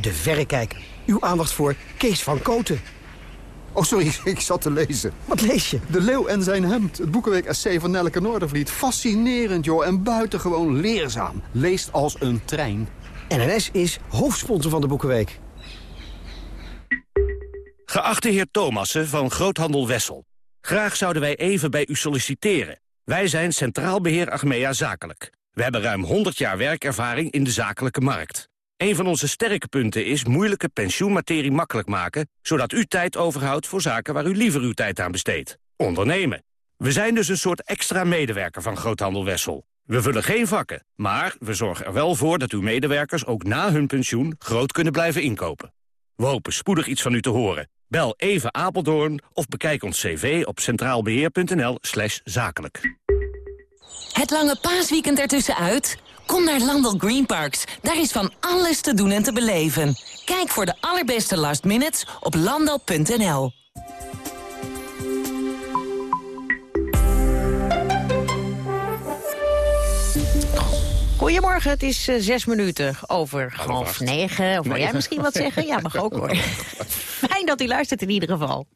De Verrekijker. Uw aandacht voor Kees van Koten. Oh, sorry, ik zat te lezen. Wat lees je? De Leeuw en zijn hemd. Het Boekenweek essay van Nelleke Noordervliet. Fascinerend, joh. En buitengewoon leerzaam. Leest als een trein. NNS is hoofdsponsor van de Boekenweek. Geachte heer Thomassen van Groothandel Wessel. Graag zouden wij even bij u solliciteren. Wij zijn Centraal Beheer Achmea Zakelijk. We hebben ruim 100 jaar werkervaring in de zakelijke markt. Een van onze sterke punten is moeilijke pensioenmaterie makkelijk maken... zodat u tijd overhoudt voor zaken waar u liever uw tijd aan besteedt. Ondernemen. We zijn dus een soort extra medewerker van Groothandel Wessel. We vullen geen vakken, maar we zorgen er wel voor dat uw medewerkers... ook na hun pensioen groot kunnen blijven inkopen. We hopen spoedig iets van u te horen. Bel even Apeldoorn of bekijk ons cv op centraalbeheer.nl zakelijk. Het lange paasweekend ertussenuit? Kom naar Landel Green Parks. Daar is van alles te doen en te beleven. Kijk voor de allerbeste last minutes op landal.nl. Goedemorgen, het is uh, zes minuten over half negen. Of wil jij misschien wat zeggen? Ja, mag ook hoor. Fijn dat u luistert in ieder geval.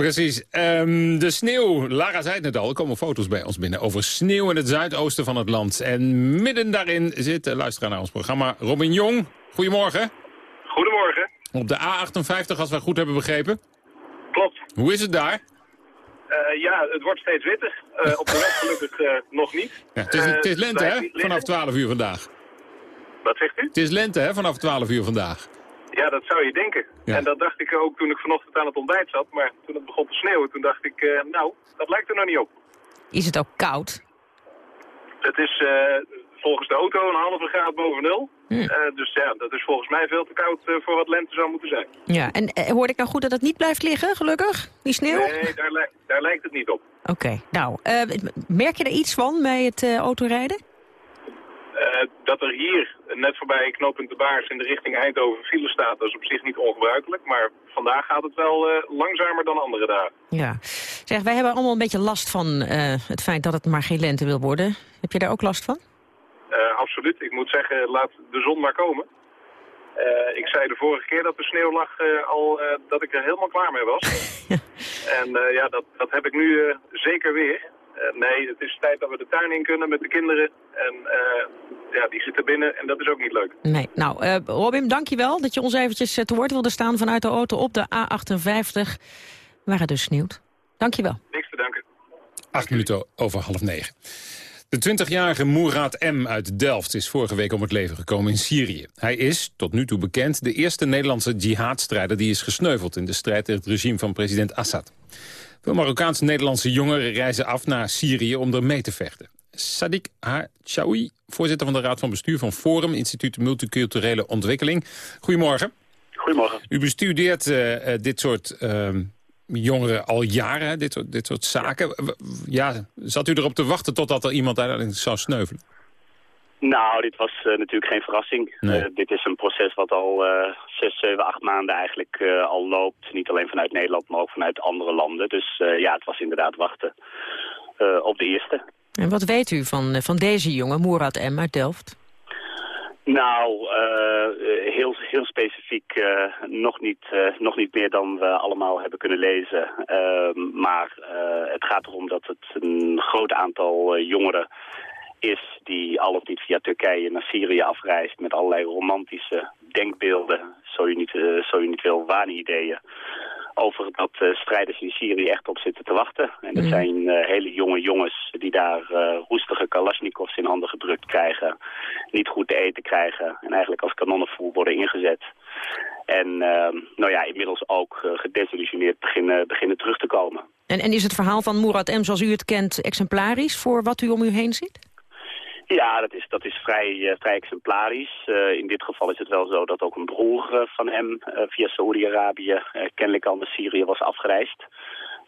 Precies. Um, de sneeuw, Lara zei het net al, er komen foto's bij ons binnen... over sneeuw in het zuidoosten van het land. En midden daarin zit, uh, luisteraar naar ons programma, Robin Jong. Goedemorgen. Goedemorgen. Op de A58, als wij goed hebben begrepen. Klopt. Hoe is het daar? Uh, ja, het wordt steeds witter. Uh, op de weg gelukkig uh, nog niet. Ja, het, is, het is lente, hè? Vanaf 12 uur vandaag. Wat zegt u? Het is lente, hè? Vanaf 12 uur vandaag. Ja, dat zou je denken. Ja. En dat dacht ik ook toen ik vanochtend aan het ontbijt zat. Maar toen het begon te sneeuwen, toen dacht ik, uh, nou, dat lijkt er nog niet op. Is het ook koud? Het is uh, volgens de auto een halve graad boven nul. Hm. Uh, dus ja, dat is volgens mij veel te koud voor wat lente zou moeten zijn. Ja, en hoorde ik nou goed dat het niet blijft liggen, gelukkig? Die sneeuw? Nee, daar, li daar lijkt het niet op. Oké, okay. nou, merk je er iets van bij het autorijden? Uh, dat er hier net voorbij knooppunt de Baars in de richting Eindhoven file staat, dat is op zich niet ongebruikelijk. Maar vandaag gaat het wel uh, langzamer dan andere dagen. Ja. Zeg, wij hebben allemaal een beetje last van uh, het feit dat het maar geen lente wil worden. Heb je daar ook last van? absoluut. Ik moet zeggen, laat de zon maar komen. ik zei de vorige keer dat de sneeuw lag al dat ik er helemaal klaar mee was. en ja, dat, dat heb ik nu zeker weer. Uh, nee, het is tijd dat we de tuin in kunnen met de kinderen. En uh, ja, die zitten binnen en dat is ook niet leuk. Nee, nou, uh, Robin, dankjewel dat je ons eventjes te woord wilde staan vanuit de auto op de A58, waar het dus sneeuwt. Dankjewel. Niks te danken. Acht minuten over half negen. De 20-jarige Mourad M. uit Delft is vorige week om het leven gekomen in Syrië. Hij is, tot nu toe bekend, de eerste Nederlandse jihadstrijder... die is gesneuveld in de strijd tegen het regime van president Assad. Veel Marokkaans-Nederlandse jongeren reizen af naar Syrië om er mee te vechten. Sadiq Hachaoui, voorzitter van de Raad van Bestuur van Forum... Instituut Multiculturele Ontwikkeling. Goedemorgen. Goedemorgen. U bestudeert uh, dit soort uh, jongeren al jaren, dit soort, dit soort zaken. Ja, zat u erop te wachten totdat er iemand uiteindelijk zou sneuvelen? Nou, dit was uh, natuurlijk geen verrassing. Nee. Uh, dit is een proces wat al uh, zes, zeven, acht maanden eigenlijk al loopt. Niet alleen vanuit Nederland, maar ook vanuit andere landen. Dus ja, het was inderdaad wachten op de eerste. En wat weet u van, van deze jongen, Moerad M. uit Delft? Nou, heel, heel specifiek nog, niet, nog niet meer dan we allemaal hebben kunnen lezen. Ehm, maar het gaat erom dat het een groot aantal jongeren is die al of niet via Turkije naar Syrië afreist met allerlei romantische denkbeelden, zo je niet, uh, zo je niet wil, waanideeën, over dat uh, strijders in Syrië echt op zitten te wachten. En dat mm. zijn uh, hele jonge jongens die daar roestige kalasjnikovs in handen gedrukt krijgen, niet goed te eten krijgen en eigenlijk als kanonnenvoer worden ingezet. En ehm, nou ja, inmiddels ook gedesillusioneerd beginnen, beginnen terug te komen. En, en is het verhaal van Murat M, zoals u het kent, exemplarisch voor wat u om u heen ziet? Ja, dat is, dat is vrij, vrij exemplarisch. in dit geval is het wel zo dat ook een broer van hem via Saoedi-Arabië kennelijk al naar Syrië was afgereisd.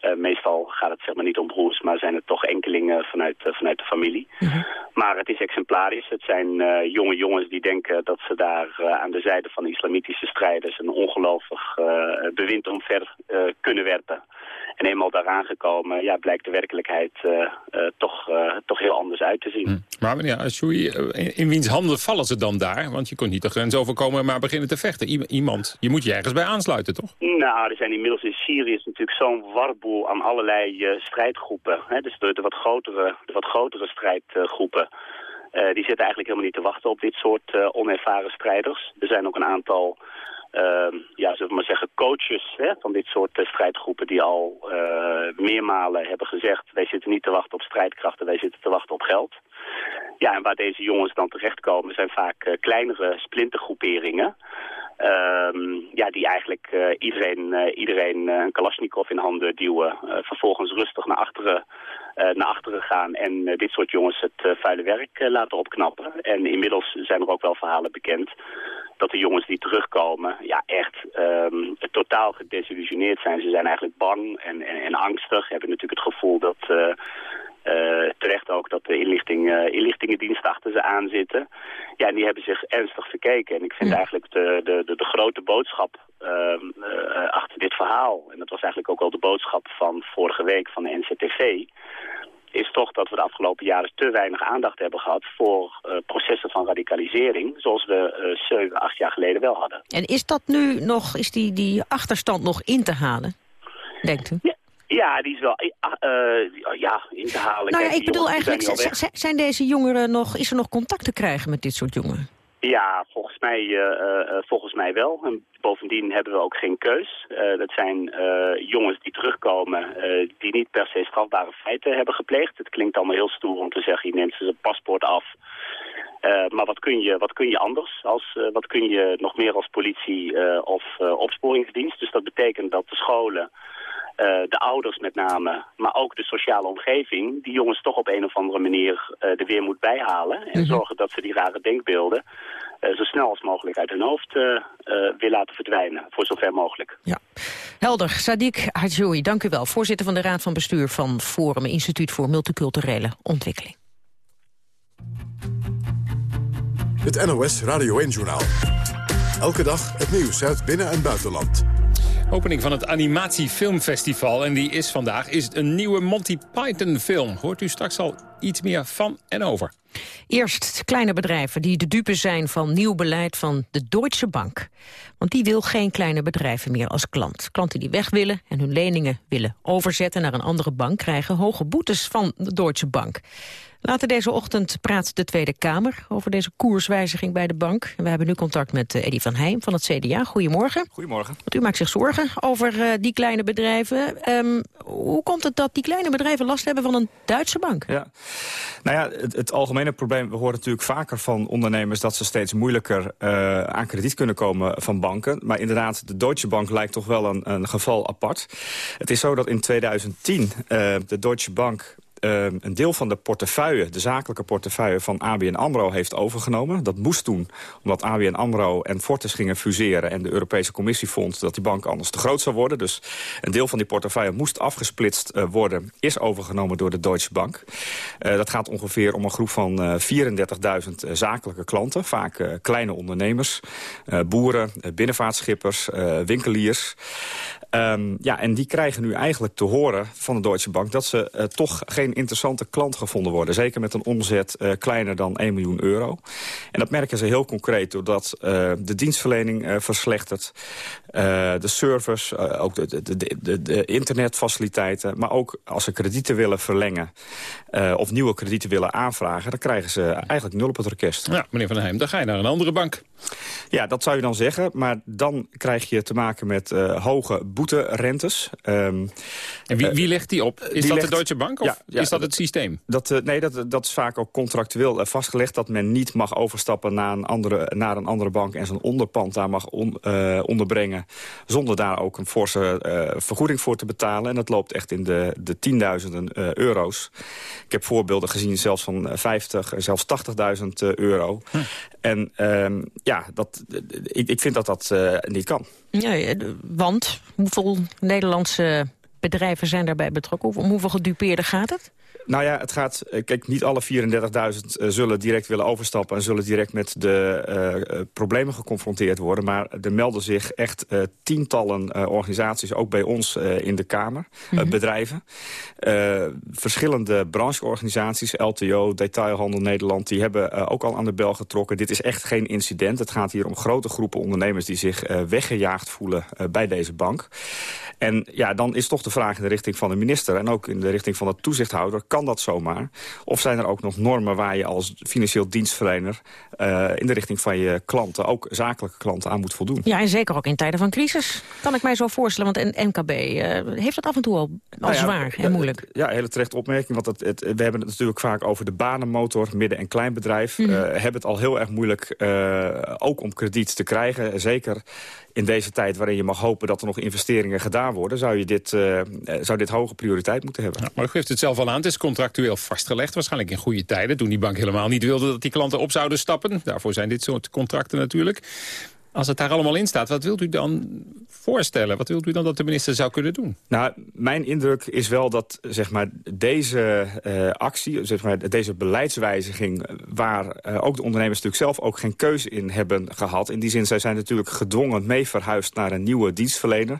Uh, meestal gaat het zeg maar niet om broers, maar zijn het toch enkelingen vanuit, uh, vanuit de familie. Mhm. Maar het is exemplarisch. Het zijn uh, jonge jongens die denken dat ze daar aan de zijde van de islamitische strijders een ongelooflijk bewind omver kunnen werpen. En eenmaal daaraan gekomen, ja, blijkt de werkelijkheid toch, toch heel anders uit te zien. Hm. Maar meneer Ashoui, in, in wiens handen vallen ze dan daar? Want je kunt niet de grens overkomen maar beginnen te vechten. iemand, je moet je ergens bij aansluiten, toch? Nou, er zijn inmiddels in Syrië is natuurlijk zo'n warboel aan allerlei uh, strijdgroepen. Hè? Dus de, wat grotere, de wat grotere strijdgroepen. Uh, die zitten eigenlijk helemaal niet te wachten op dit soort uh, onervaren strijders. Er zijn ook een aantal ehm, ja, zullen we maar zeggen, coaches hè, van dit soort strijdgroepen die al meermalen hebben gezegd... wij zitten niet te wachten op strijdkrachten, wij zitten te wachten op geld. Ja, en waar deze jongens dan terechtkomen zijn vaak kleinere splintergroeperingen... Ehm, ja, die eigenlijk uh, iedereen, uh, iedereen uh, een Kalashnikov in handen duwen. vervolgens rustig naar achteren, naar achteren gaan en dit soort jongens het vuile werk laten opknappen. En inmiddels zijn er ook wel verhalen bekend dat de jongens die terugkomen ja, echt um, totaal gedesillusioneerd zijn. Ze zijn eigenlijk bang en, en, en angstig. Hebben natuurlijk het gevoel dat uh, terecht ook dat de inlichting, uh, inlichtingendiensten achter ze aan zitten. Ja, en die hebben zich ernstig verkeken. En ik vind eigenlijk de, de, de, de, grote boodschap uh, achter dit verhaal... en dat was eigenlijk ook al de boodschap van vorige week van de NCTV... is toch dat we de afgelopen jaren te weinig aandacht hebben gehad... voor processen van radicalisering... zoals we zeven, acht jaar geleden wel hadden. En is dat nu nog, is die, die achterstand nog in te halen, denkt u? Ja. Ja, die is wel uh, ja, in te halen. Nou ja, ik bedoel eigenlijk, zijn deze jongeren nog, is er nog contact te krijgen met dit soort jongeren? Ja, volgens mij, uh, volgens mij wel. En bovendien hebben we ook geen keus. Uh, dat zijn jongens die terugkomen die niet per se strafbare feiten hebben gepleegd. Het klinkt allemaal heel stoer om te zeggen, je neemt ze zijn paspoort af. maar wat kun, je, wat kun je anders? Als, wat kun je nog meer als politie of opsporingsdienst? Dus dat betekent dat de scholen de ouders met name, maar ook de sociale omgeving... die jongens toch op een of andere manier uh, er weer moet bijhalen... en mm -hmm. zorgen dat ze die rare denkbeelden uh, zo snel als mogelijk uit hun hoofd weer laten verdwijnen. Voor zover mogelijk. Ja. Helder. Sadiq Hadjoui, dank u wel. Voorzitter van de Raad van Bestuur van Forum... Instituut voor Multiculturele Ontwikkeling. Het NOS Radio 1-journaal. Elke dag het nieuws uit binnen- en buitenland. Opening van het Animatiefilmfestival. En die is vandaag is een nieuwe Monty Python film. Hoort u straks al iets meer van en over. Eerst kleine bedrijven die de dupe zijn van nieuw beleid van de Deutsche Bank. Want die wil geen kleine bedrijven meer als klant. Klanten die weg willen en hun leningen willen overzetten naar een andere bank... krijgen hoge boetes van de Deutsche Bank. Later deze ochtend praat de Tweede Kamer over deze koerswijziging bij de bank. We hebben nu contact met uh, Eddie van Heijm van het CDA. Goedemorgen. Goedemorgen. Want u maakt zich zorgen over uh, die kleine bedrijven. Um, hoe komt het dat die kleine bedrijven last hebben van een Duitse bank? Ja. Nou ja, het, het algemene probleem, we horen natuurlijk vaker van ondernemers... dat ze steeds moeilijker uh, aan krediet kunnen komen van banken. Maar inderdaad, de Deutsche Bank lijkt toch wel een, een geval apart. Het is zo dat in 2010 de Deutsche Bank uh, een deel van de portefeuille, de zakelijke portefeuille van ABN AMRO heeft overgenomen. Dat moest toen, omdat ABN AMRO en Fortis gingen fuseren... en de Europese Commissie vond dat die bank anders te groot zou worden. Dus een deel van die portefeuille moest afgesplitst uh, worden... is overgenomen door de Deutsche Bank. Uh, dat gaat ongeveer om een groep van 34.000 zakelijke klanten. Vaak kleine ondernemers, boeren, binnenvaartschippers, winkeliers... Um, ja, en die krijgen nu eigenlijk te horen van de Deutsche Bank... dat ze uh, toch geen interessante klant gevonden worden. Zeker met een omzet uh, kleiner dan 1 miljoen euro. En dat merken ze heel concreet doordat uh, de dienstverlening verslechtert. de service, ook de, de, de, de, internetfaciliteiten. Maar ook als ze kredieten willen verlengen of nieuwe kredieten willen aanvragen... dan krijgen ze eigenlijk nul op het orkest. Ja, meneer Van Heijm, dan ga je naar een andere bank. Ja, dat zou je dan zeggen. Maar dan krijg je te maken met hoge boetes boeterentes. Um, en wie, wie legt die op? Is dat de Deutsche Bank of ja, is dat het systeem? Dat, nee, dat, dat is vaak ook contractueel vastgelegd... dat men niet mag overstappen naar een andere, naar een andere bank... en zijn onderpand daar mag on, onderbrengen... zonder daar ook een forse vergoeding voor te betalen. En dat loopt echt in de, de tienduizenden euro's. Ik heb voorbeelden gezien zelfs van 50, zelfs 80.000 euro. Hm. En um, ja, dat, ik, ik vind dat dat uh, niet kan. Ja, want hoeveel Nederlandse bedrijven zijn daarbij betrokken? Om hoeveel gedupeerden gaat het? Nou ja, het gaat... Eh, kijk, niet alle 34.000 uh, zullen direct willen overstappen... en zullen direct met de uh, problemen geconfronteerd worden. Maar er melden zich echt uh, tientallen organisaties, ook bij ons in de Kamer, mm -hmm. bedrijven. verschillende brancheorganisaties, LTO, Detailhandel Nederland... die hebben ook al aan de bel getrokken. Dit is echt geen incident. Het gaat hier om grote groepen ondernemers... die zich weggejaagd voelen bij deze bank. En ja, dan is toch de vraag in de richting van de minister... en ook in de richting van de toezichthouder kan dat zomaar? Of zijn er ook nog normen waar je als financieel dienstverlener... Uh, in de richting van je klanten, ook zakelijke klanten, aan moet voldoen? Ja, en zeker ook in tijden van crisis, kan ik mij zo voorstellen. Want een MKB uh, heeft dat af en toe al, al nou ja, zwaar en moeilijk. Ja, hele terechte opmerking. Want het, het, we hebben het natuurlijk vaak over de banenmotor, midden- en kleinbedrijf. Mm uh, hebben het al heel erg moeilijk, ook om krediet te krijgen. Zeker in deze tijd waarin je mag hopen dat er nog investeringen gedaan worden... zou, je dit, uh, zou dit hoge prioriteit moeten hebben. Maar u geeft het zelf al aan, het is contractueel vastgelegd. Waarschijnlijk in goede tijden, toen die bank helemaal niet wilde... dat die klanten op zouden stappen. Daarvoor zijn dit soort contracten natuurlijk. Als het daar allemaal in staat, wat wilt u dan voorstellen? Wat wilt u dan dat de minister zou kunnen doen? Nou, mijn indruk is wel dat zeg maar, deze uh, actie, zeg maar, deze beleidswijziging... waar uh, ook de ondernemers natuurlijk zelf ook geen keuze in hebben gehad. In die zin, zij zijn natuurlijk gedwongen mee verhuisd naar een nieuwe dienstverlener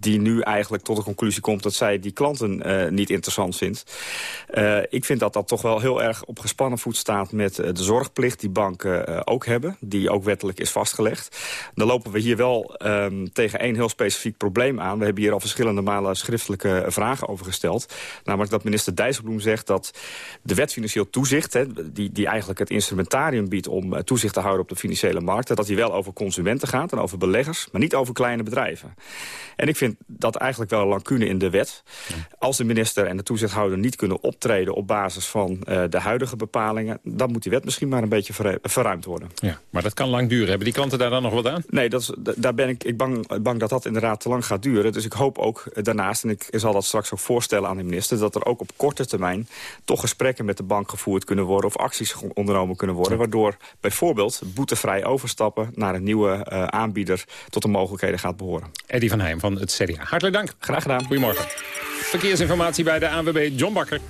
die nu eigenlijk tot de conclusie komt dat zij die klanten uh, niet interessant vindt. Uh, ik vind dat dat toch wel heel erg op gespannen voet staat met uh, de zorgplicht die banken ook hebben, die ook wettelijk is vastgelegd. Dan lopen we hier wel um, tegen één heel specifiek probleem aan. We hebben hier al verschillende malen schriftelijke vragen over gesteld. Namelijk dat minister Dijsselbloem zegt dat de wet financieel toezicht, die, die eigenlijk het instrumentarium biedt om toezicht te houden op de financiële markten, dat die wel over consumenten gaat en over beleggers, maar niet over kleine bedrijven. En ik vind dat eigenlijk wel een lacune in de wet. Als de minister en de toezichthouder niet kunnen optreden... op basis van uh, de huidige bepalingen... dan moet die wet misschien maar een beetje ver, verruimd worden. Ja, maar dat kan lang duren. Hebben die klanten daar dan nog wat aan? Nee, dat is, daar ben ik, ik bang, bang dat dat inderdaad te lang gaat duren. Dus ik hoop ook daarnaast, en ik zal dat straks ook voorstellen aan de minister... dat er ook op korte termijn toch gesprekken met de bank gevoerd kunnen worden... of acties ondernomen kunnen worden... waardoor bijvoorbeeld boetevrij overstappen naar een nieuwe uh, aanbieder... tot de mogelijkheden gaat behoren. Eddie van Heijm van het Hartelijk dank. Graag gedaan. Goedemorgen. Verkeersinformatie bij de ANWB John Bakker.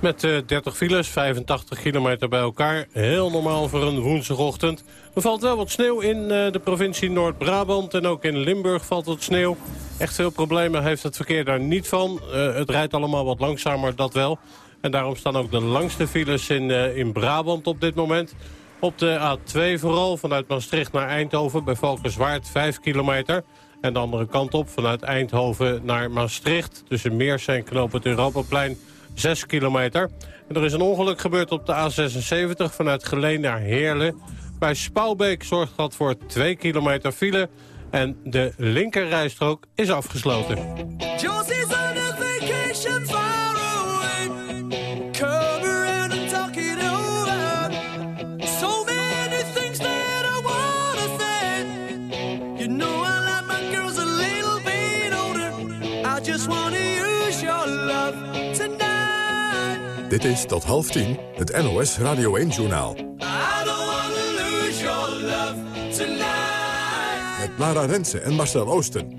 Met uh, 30 files, 85 kilometer bij elkaar. Heel normaal voor een woensdagochtend. Er valt wel wat sneeuw in uh, de provincie Noord-Brabant. En ook in Limburg valt wat sneeuw. Echt veel problemen heeft het verkeer daar niet van. Uh, het rijdt allemaal wat langzamer, dat wel. En daarom staan ook de langste files in, in Brabant op dit moment. Op de A2 vooral, vanuit Maastricht naar Eindhoven... bij Valkenswaard 5 kilometer... En de andere kant op, vanuit Eindhoven naar Maastricht. Tussen Meers en Knoop het Europaplein, 6 kilometer. Er is een ongeluk gebeurd op de A76 vanuit Geleen naar Heerlen. Bij Spouwbeek zorgt dat voor 2 kilometer file. En de linkerrijstrook is afgesloten. Dit is tot half tien het NOS Radio 1-journaal. I don't wanna lose your love tonight. Met Lara Rensen en Marcel Oosten.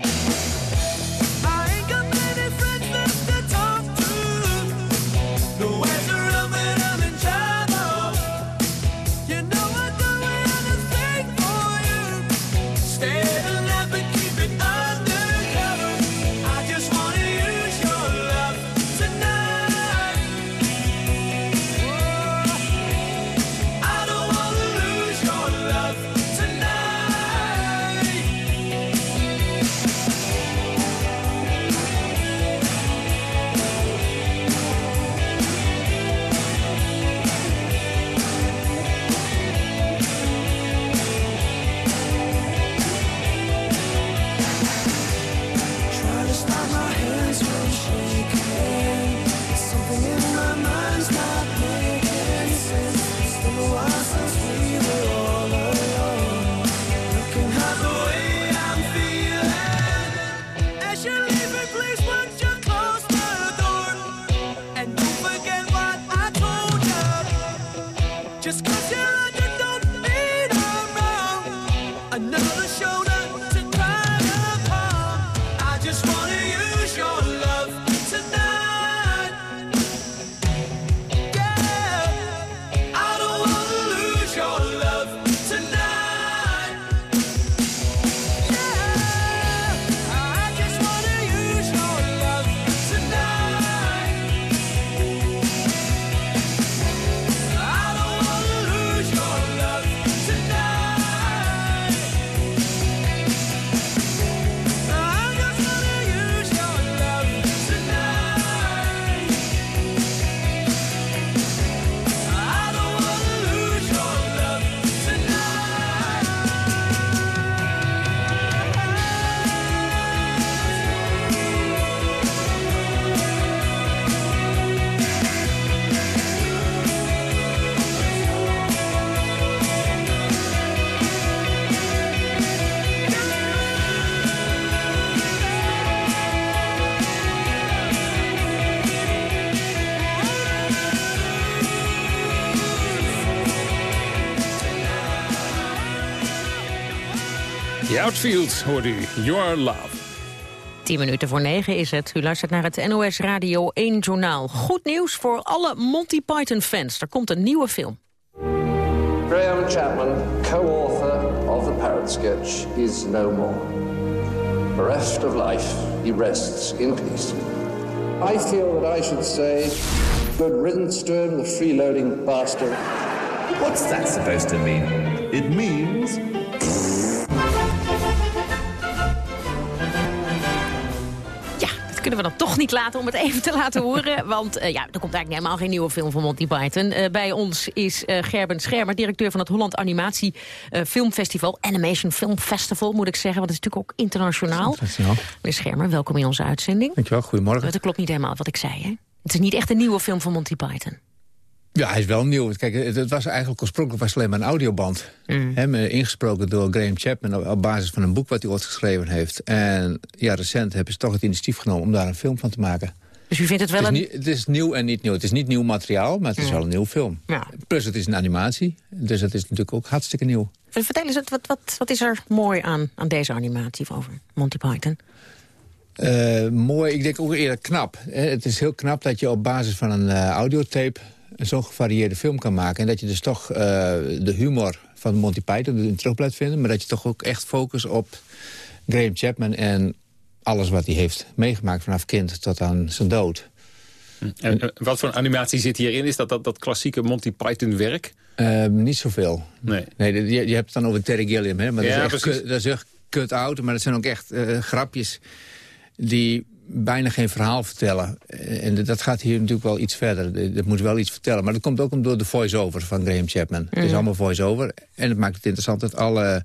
Outfield hoorde u Your Love. 10 minuten voor 9 is het. U luistert naar het NOS Radio 1 Journaal. Goed nieuws voor alle Monty Python-fans. Er komt een nieuwe film. Graham Chapman, co-author of the Parrot Sketch, is no more. Bereft of life, he rests in peace. I feel that I should say, good riddance to him, the freeloading bastard. What's that supposed to mean? It means kunnen we dan toch niet laten om het even te laten horen. Want uh, ja, er komt eigenlijk helemaal geen nieuwe film van Monty Python. Uh, bij ons is uh, Gerben Schermer, directeur van het Holland Animatie Filmfestival. Animation Film Festival, moet ik zeggen. Want het is natuurlijk ook internationaal. Meneer Schermer, welkom in onze uitzending. Dankjewel, goedemorgen. Dat klopt niet helemaal wat ik zei, hè? Het is niet echt een nieuwe film van Monty Python. Ja, hij is wel nieuw. Kijk, het, was eigenlijk oorspronkelijk was alleen maar een audioband. Mm. ingesproken door Graham Chapman op, basis van een boek wat hij ooit geschreven heeft. En ja, recent hebben ze toch het initiatief genomen om daar een film van te maken. Dus u vindt het wel het een... Niet, het is nieuw en niet nieuw. Het is niet nieuw materiaal, maar het is mm. wel een nieuw film. Ja. Plus het is een animatie, dus het is natuurlijk ook hartstikke nieuw. Vertel eens, wat, wat, wat is er mooi aan, aan deze animatie over Monty Python? Uh, mooi, ik denk ook eerder knap. Het is heel knap dat je op basis van een uh, audiotape zo'n gevarieerde film kan maken. En dat je dus toch uh, de humor van Monty Python erin terug blijft vinden... maar dat je toch ook echt focus op Graham Chapman... en alles wat hij heeft meegemaakt vanaf kind tot aan zijn dood. Hm. En, wat voor animatie zit hierin? Is dat dat, dat klassieke Monty Python werk? Uh, niet zoveel. Nee. nee je, je, hebt het dan over Terry Gilliam. Hè? Maar ja, dat, is echt, dat is echt kut oud. Maar dat zijn ook echt uh, grapjes die bijna geen verhaal vertellen. Eh, en dat gaat hier natuurlijk wel iets verder. Dat moet wel iets vertellen. Maar dat komt ook door de voice-over van Graham Chapman. Het is mhm. allemaal voice-over. En het maakt het interessant dat alle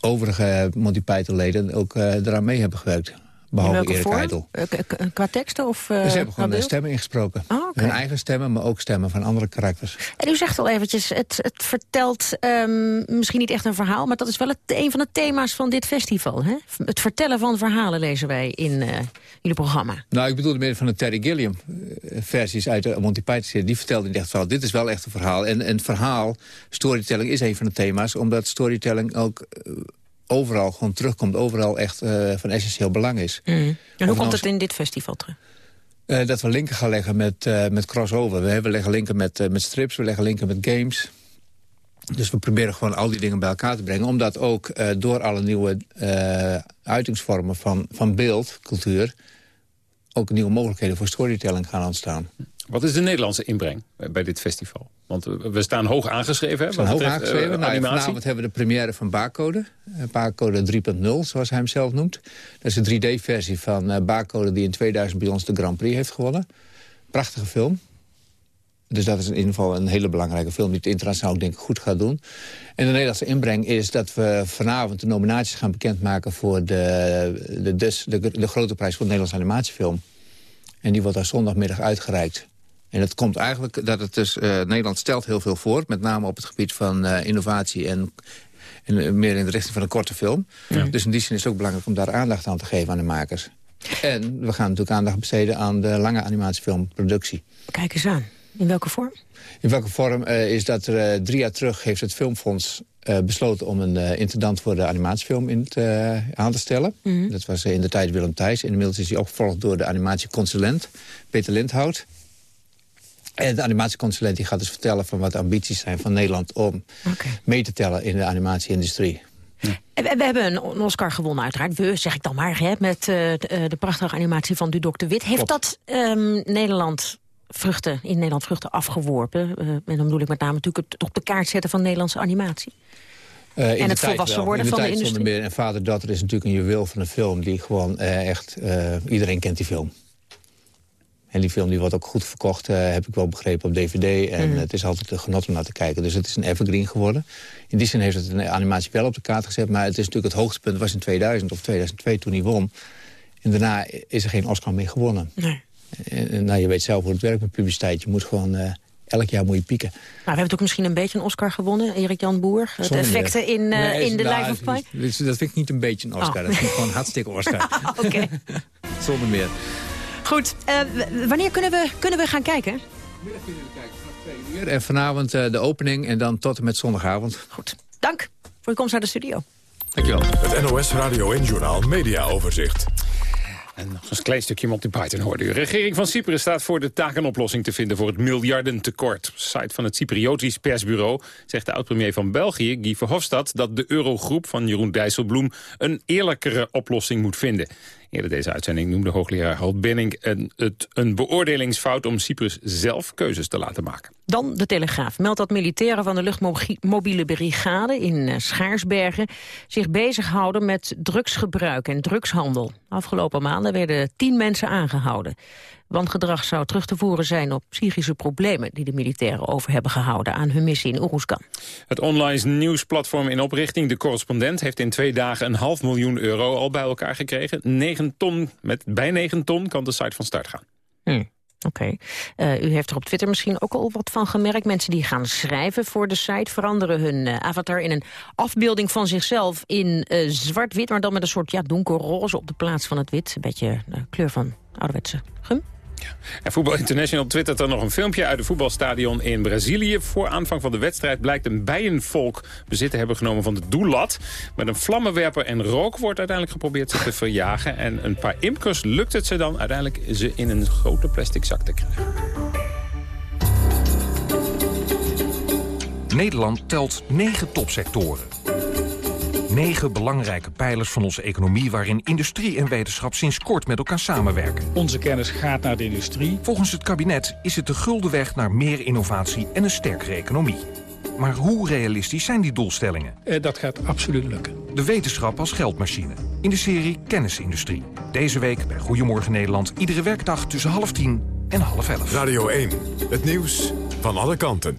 overige Monty Python-leden ook uh, eraan mee hebben gewerkt. Behalve Erik Idle. Eh, qua teksten? Of, uh, ze hebben gewoon de stemmen ingesproken. Oh, Hun eigen stemmen, maar ook stemmen van andere karakters. En u zegt al eventjes, het, het vertelt um, misschien niet echt een verhaal... maar dat is wel het, een van de thema's van dit festival. Hè? Het vertellen van verhalen lezen wij in uh, jullie programma. Nou, ik bedoelde meer van de Terry Gilliam-versies uit de Monty Python-serie. Die vertelde echt van, dit is wel echt een verhaal. En, en verhaal, storytelling is een van de thema's... omdat storytelling ook overal gewoon terugkomt. Overal echt uh, van essentieel belang is. Mm. En hoe komt het in dit festival terug? Uh, dat we linken gaan leggen met, uh, met crossover. We hebben leggen linken met, met strips, we leggen linken met games. Dus we proberen gewoon al die dingen bij elkaar te brengen. Omdat ook door alle nieuwe uitingsvormen van, van beeld, cultuur... ook nieuwe mogelijkheden voor storytelling gaan ontstaan. Wat is de Nederlandse inbreng bij dit festival? Want we staan hoog aangeschreven. Hè, we staan hoog aangeschreven. Uh, nou, vanavond hebben we de première van Barcode. Uh, Barcode 3.0, zoals hij hem zelf noemt. Dat is een 3D-versie van uh, Barcode die in 2000 bij ons de Grand Prix heeft gewonnen. Prachtige film. Dus dat is in ieder geval een hele belangrijke film... die het internationaal denk ik goed gaat doen. En de Nederlandse inbreng is dat we vanavond de nominaties gaan bekendmaken... voor de, de, de, de, de grote prijs voor de Nederlandse animatiefilm. En die wordt daar zondagmiddag uitgereikt. En dat komt eigenlijk dat het dus... Uh, Nederland stelt heel veel voor, met name op het gebied van uh, innovatie... en, en uh, meer in de richting van een korte film. Ja. Dus in die zin is het ook belangrijk om daar aandacht aan te geven aan de makers. En we gaan natuurlijk aandacht besteden aan de lange animatiefilmproductie. Kijk eens aan. In welke vorm? In welke vorm is dat er drie jaar terug heeft het Filmfonds uh, besloten om een uh, intendant voor de animatiefilm in te, aan te stellen. Mhm. Dat was in de tijd Willem Thijs. Inmiddels is hij opgevolgd door de animatieconsulent Peter Lindhout. En de animatieconsulent die gaat dus vertellen van wat de ambities zijn van Nederland... om mee te tellen in de animatieindustrie. En We, hebben een Oscar gewonnen uiteraard. We, zeg ik dan maar, hè, met eh, de, eh, de prachtige animatie van Dudok de Wit. Heeft dat ehm, Nederland vruchten, in Nederland vruchten afgeworpen? Eh, en dan bedoel ik met name natuurlijk het op de kaart zetten van Nederlandse animatie. In en het volwassen wel. worden de van de industrie. meer. En Vader Datter is natuurlijk een juweel van een film... die gewoon echt... iedereen kent die film. En die film die wordt ook goed verkocht, eh, heb ik wel begrepen, op dvd. En Mhm. het is altijd een genot om naar te kijken. Dus het is een evergreen geworden. In die zin heeft het een animatie wel op de kaart gezet. Maar het is natuurlijk het hoogtepunt was in 2000 of 2002 toen hij won. En daarna is er geen Oscar meer gewonnen. Nee. En, en nou, je weet zelf hoe het werkt met publiciteit. Je moet gewoon... eh, elk jaar moet je pieken. Maar we hebben ook misschien een beetje een Oscar gewonnen, Erik-Jan Boer. De Zonder effecten in, eh, Nee, in de nou, Life of Pi. Dat, dat vind ik niet een beetje een Oscar. Oh. Dat vind ik gewoon een hartstikke Oscar. Oké. Zonder meer. Goed, eh, wanneer kunnen we, kunnen we gaan kijken? En vanavond eh, de opening en dan tot en met zondagavond. Goed. Dank voor je komst naar de studio. Dankjewel. Het NOS Radio en Journaal Media Overzicht. En nog een klein stukje Monty Python hoorde u. De regering van Cyprus staat voor de taak een oplossing te vinden voor het miljardentekort. Site van het Cypriotisch persbureau zegt de oud-premier van België, Guy Verhofstadt, dat de eurogroep van Jeroen Dijsselbloem een eerlijkere oplossing moet vinden. Eerder deze uitzending noemde hoogleraar Halt Benning een, het een beoordelingsfout om Cyprus zelf keuzes te laten maken. Dan de Telegraaf meldt dat militairen van de luchtmobiele brigade in eh, Schaarsbergen zich bezighouden met drugsgebruik en drugshandel. Afgelopen maanden werden tien mensen aangehouden. Wangedrag zou terug te voeren zijn op psychische problemen die de militairen over hebben gehouden aan hun missie in Oeroeskan. Het online nieuwsplatform in oprichting, De Correspondent... heeft in twee dagen een half miljoen euro al bij elkaar gekregen. 9 ton, met bij 9 ton kan de site van start gaan. Hmm. Oké. Eh, u heeft er op Twitter misschien ook al wat van gemerkt. Mensen die gaan schrijven voor de site veranderen hun eh, avatar in een afbeelding van zichzelf in eh, zwart-wit, maar dan met een soort ja, donkerroze op de plaats van het wit. Een beetje de kleur van ouderwetse gum. En Voetbal International twittert er nog een filmpje uit het voetbalstadion in Brazilië. Voor aanvang van de wedstrijd blijkt een bijenvolk bezit te hebben genomen van de doellat. Met een vlammenwerper en rook wordt uiteindelijk geprobeerd ze te verjagen. En een paar imkers lukt het ze dan uiteindelijk ze in een grote plastic zak te krijgen. Nederland telt negen topsectoren. Negen belangrijke pijlers van onze economie... waarin industrie en wetenschap sinds kort met elkaar samenwerken. Onze kennis gaat naar de industrie. Volgens het kabinet is het de gulden weg naar meer innovatie en een sterkere economie. Maar hoe realistisch zijn die doelstellingen? Eh, dat gaat absoluut lukken. De wetenschap als geldmachine. In de serie Kennisindustrie. Deze week bij Goedemorgen Nederland. Iedere werkdag tussen half tien en half elf. Radio 1. Het nieuws van alle kanten.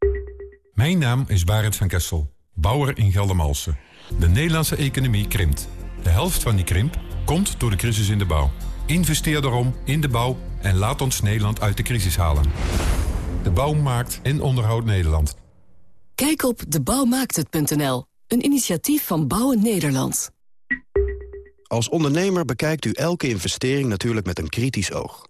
Mijn naam is Barend van Kessel, bouwer in Geldermalsen. De Nederlandse economie krimpt. De helft van die krimp komt door de crisis in de bouw. Investeer daarom in de bouw en laat ons Nederland uit de crisis halen. De bouw maakt en onderhoudt Nederland. Kijk op debouwmaakthet.nl, een initiatief van Bouwen Nederland. Als ondernemer bekijkt u elke investering natuurlijk met een kritisch oog.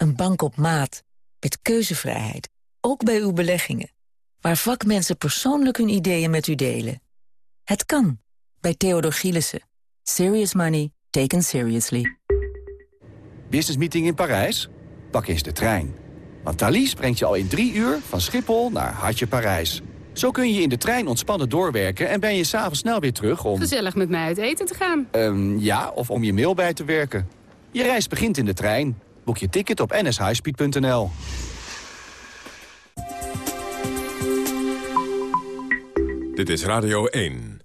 Een bank op maat, met keuzevrijheid, ook bij uw beleggingen. Waar vakmensen persoonlijk hun ideeën met u delen. Het kan, bij Theodor Gielissen. Serious money taken seriously. Business meeting in Parijs? Pak eens de trein. Want Thalys brengt je al in drie uur van Schiphol naar Hartje Parijs. Zo kun je in de trein ontspannen doorwerken en ben je s'avonds snel weer terug om... Gezellig met mij uit eten te gaan. Um, ja, of om je mail bij te werken. Je reis begint in de trein. Boek je ticket op nshighspeed.nl. Dit is Radio 1.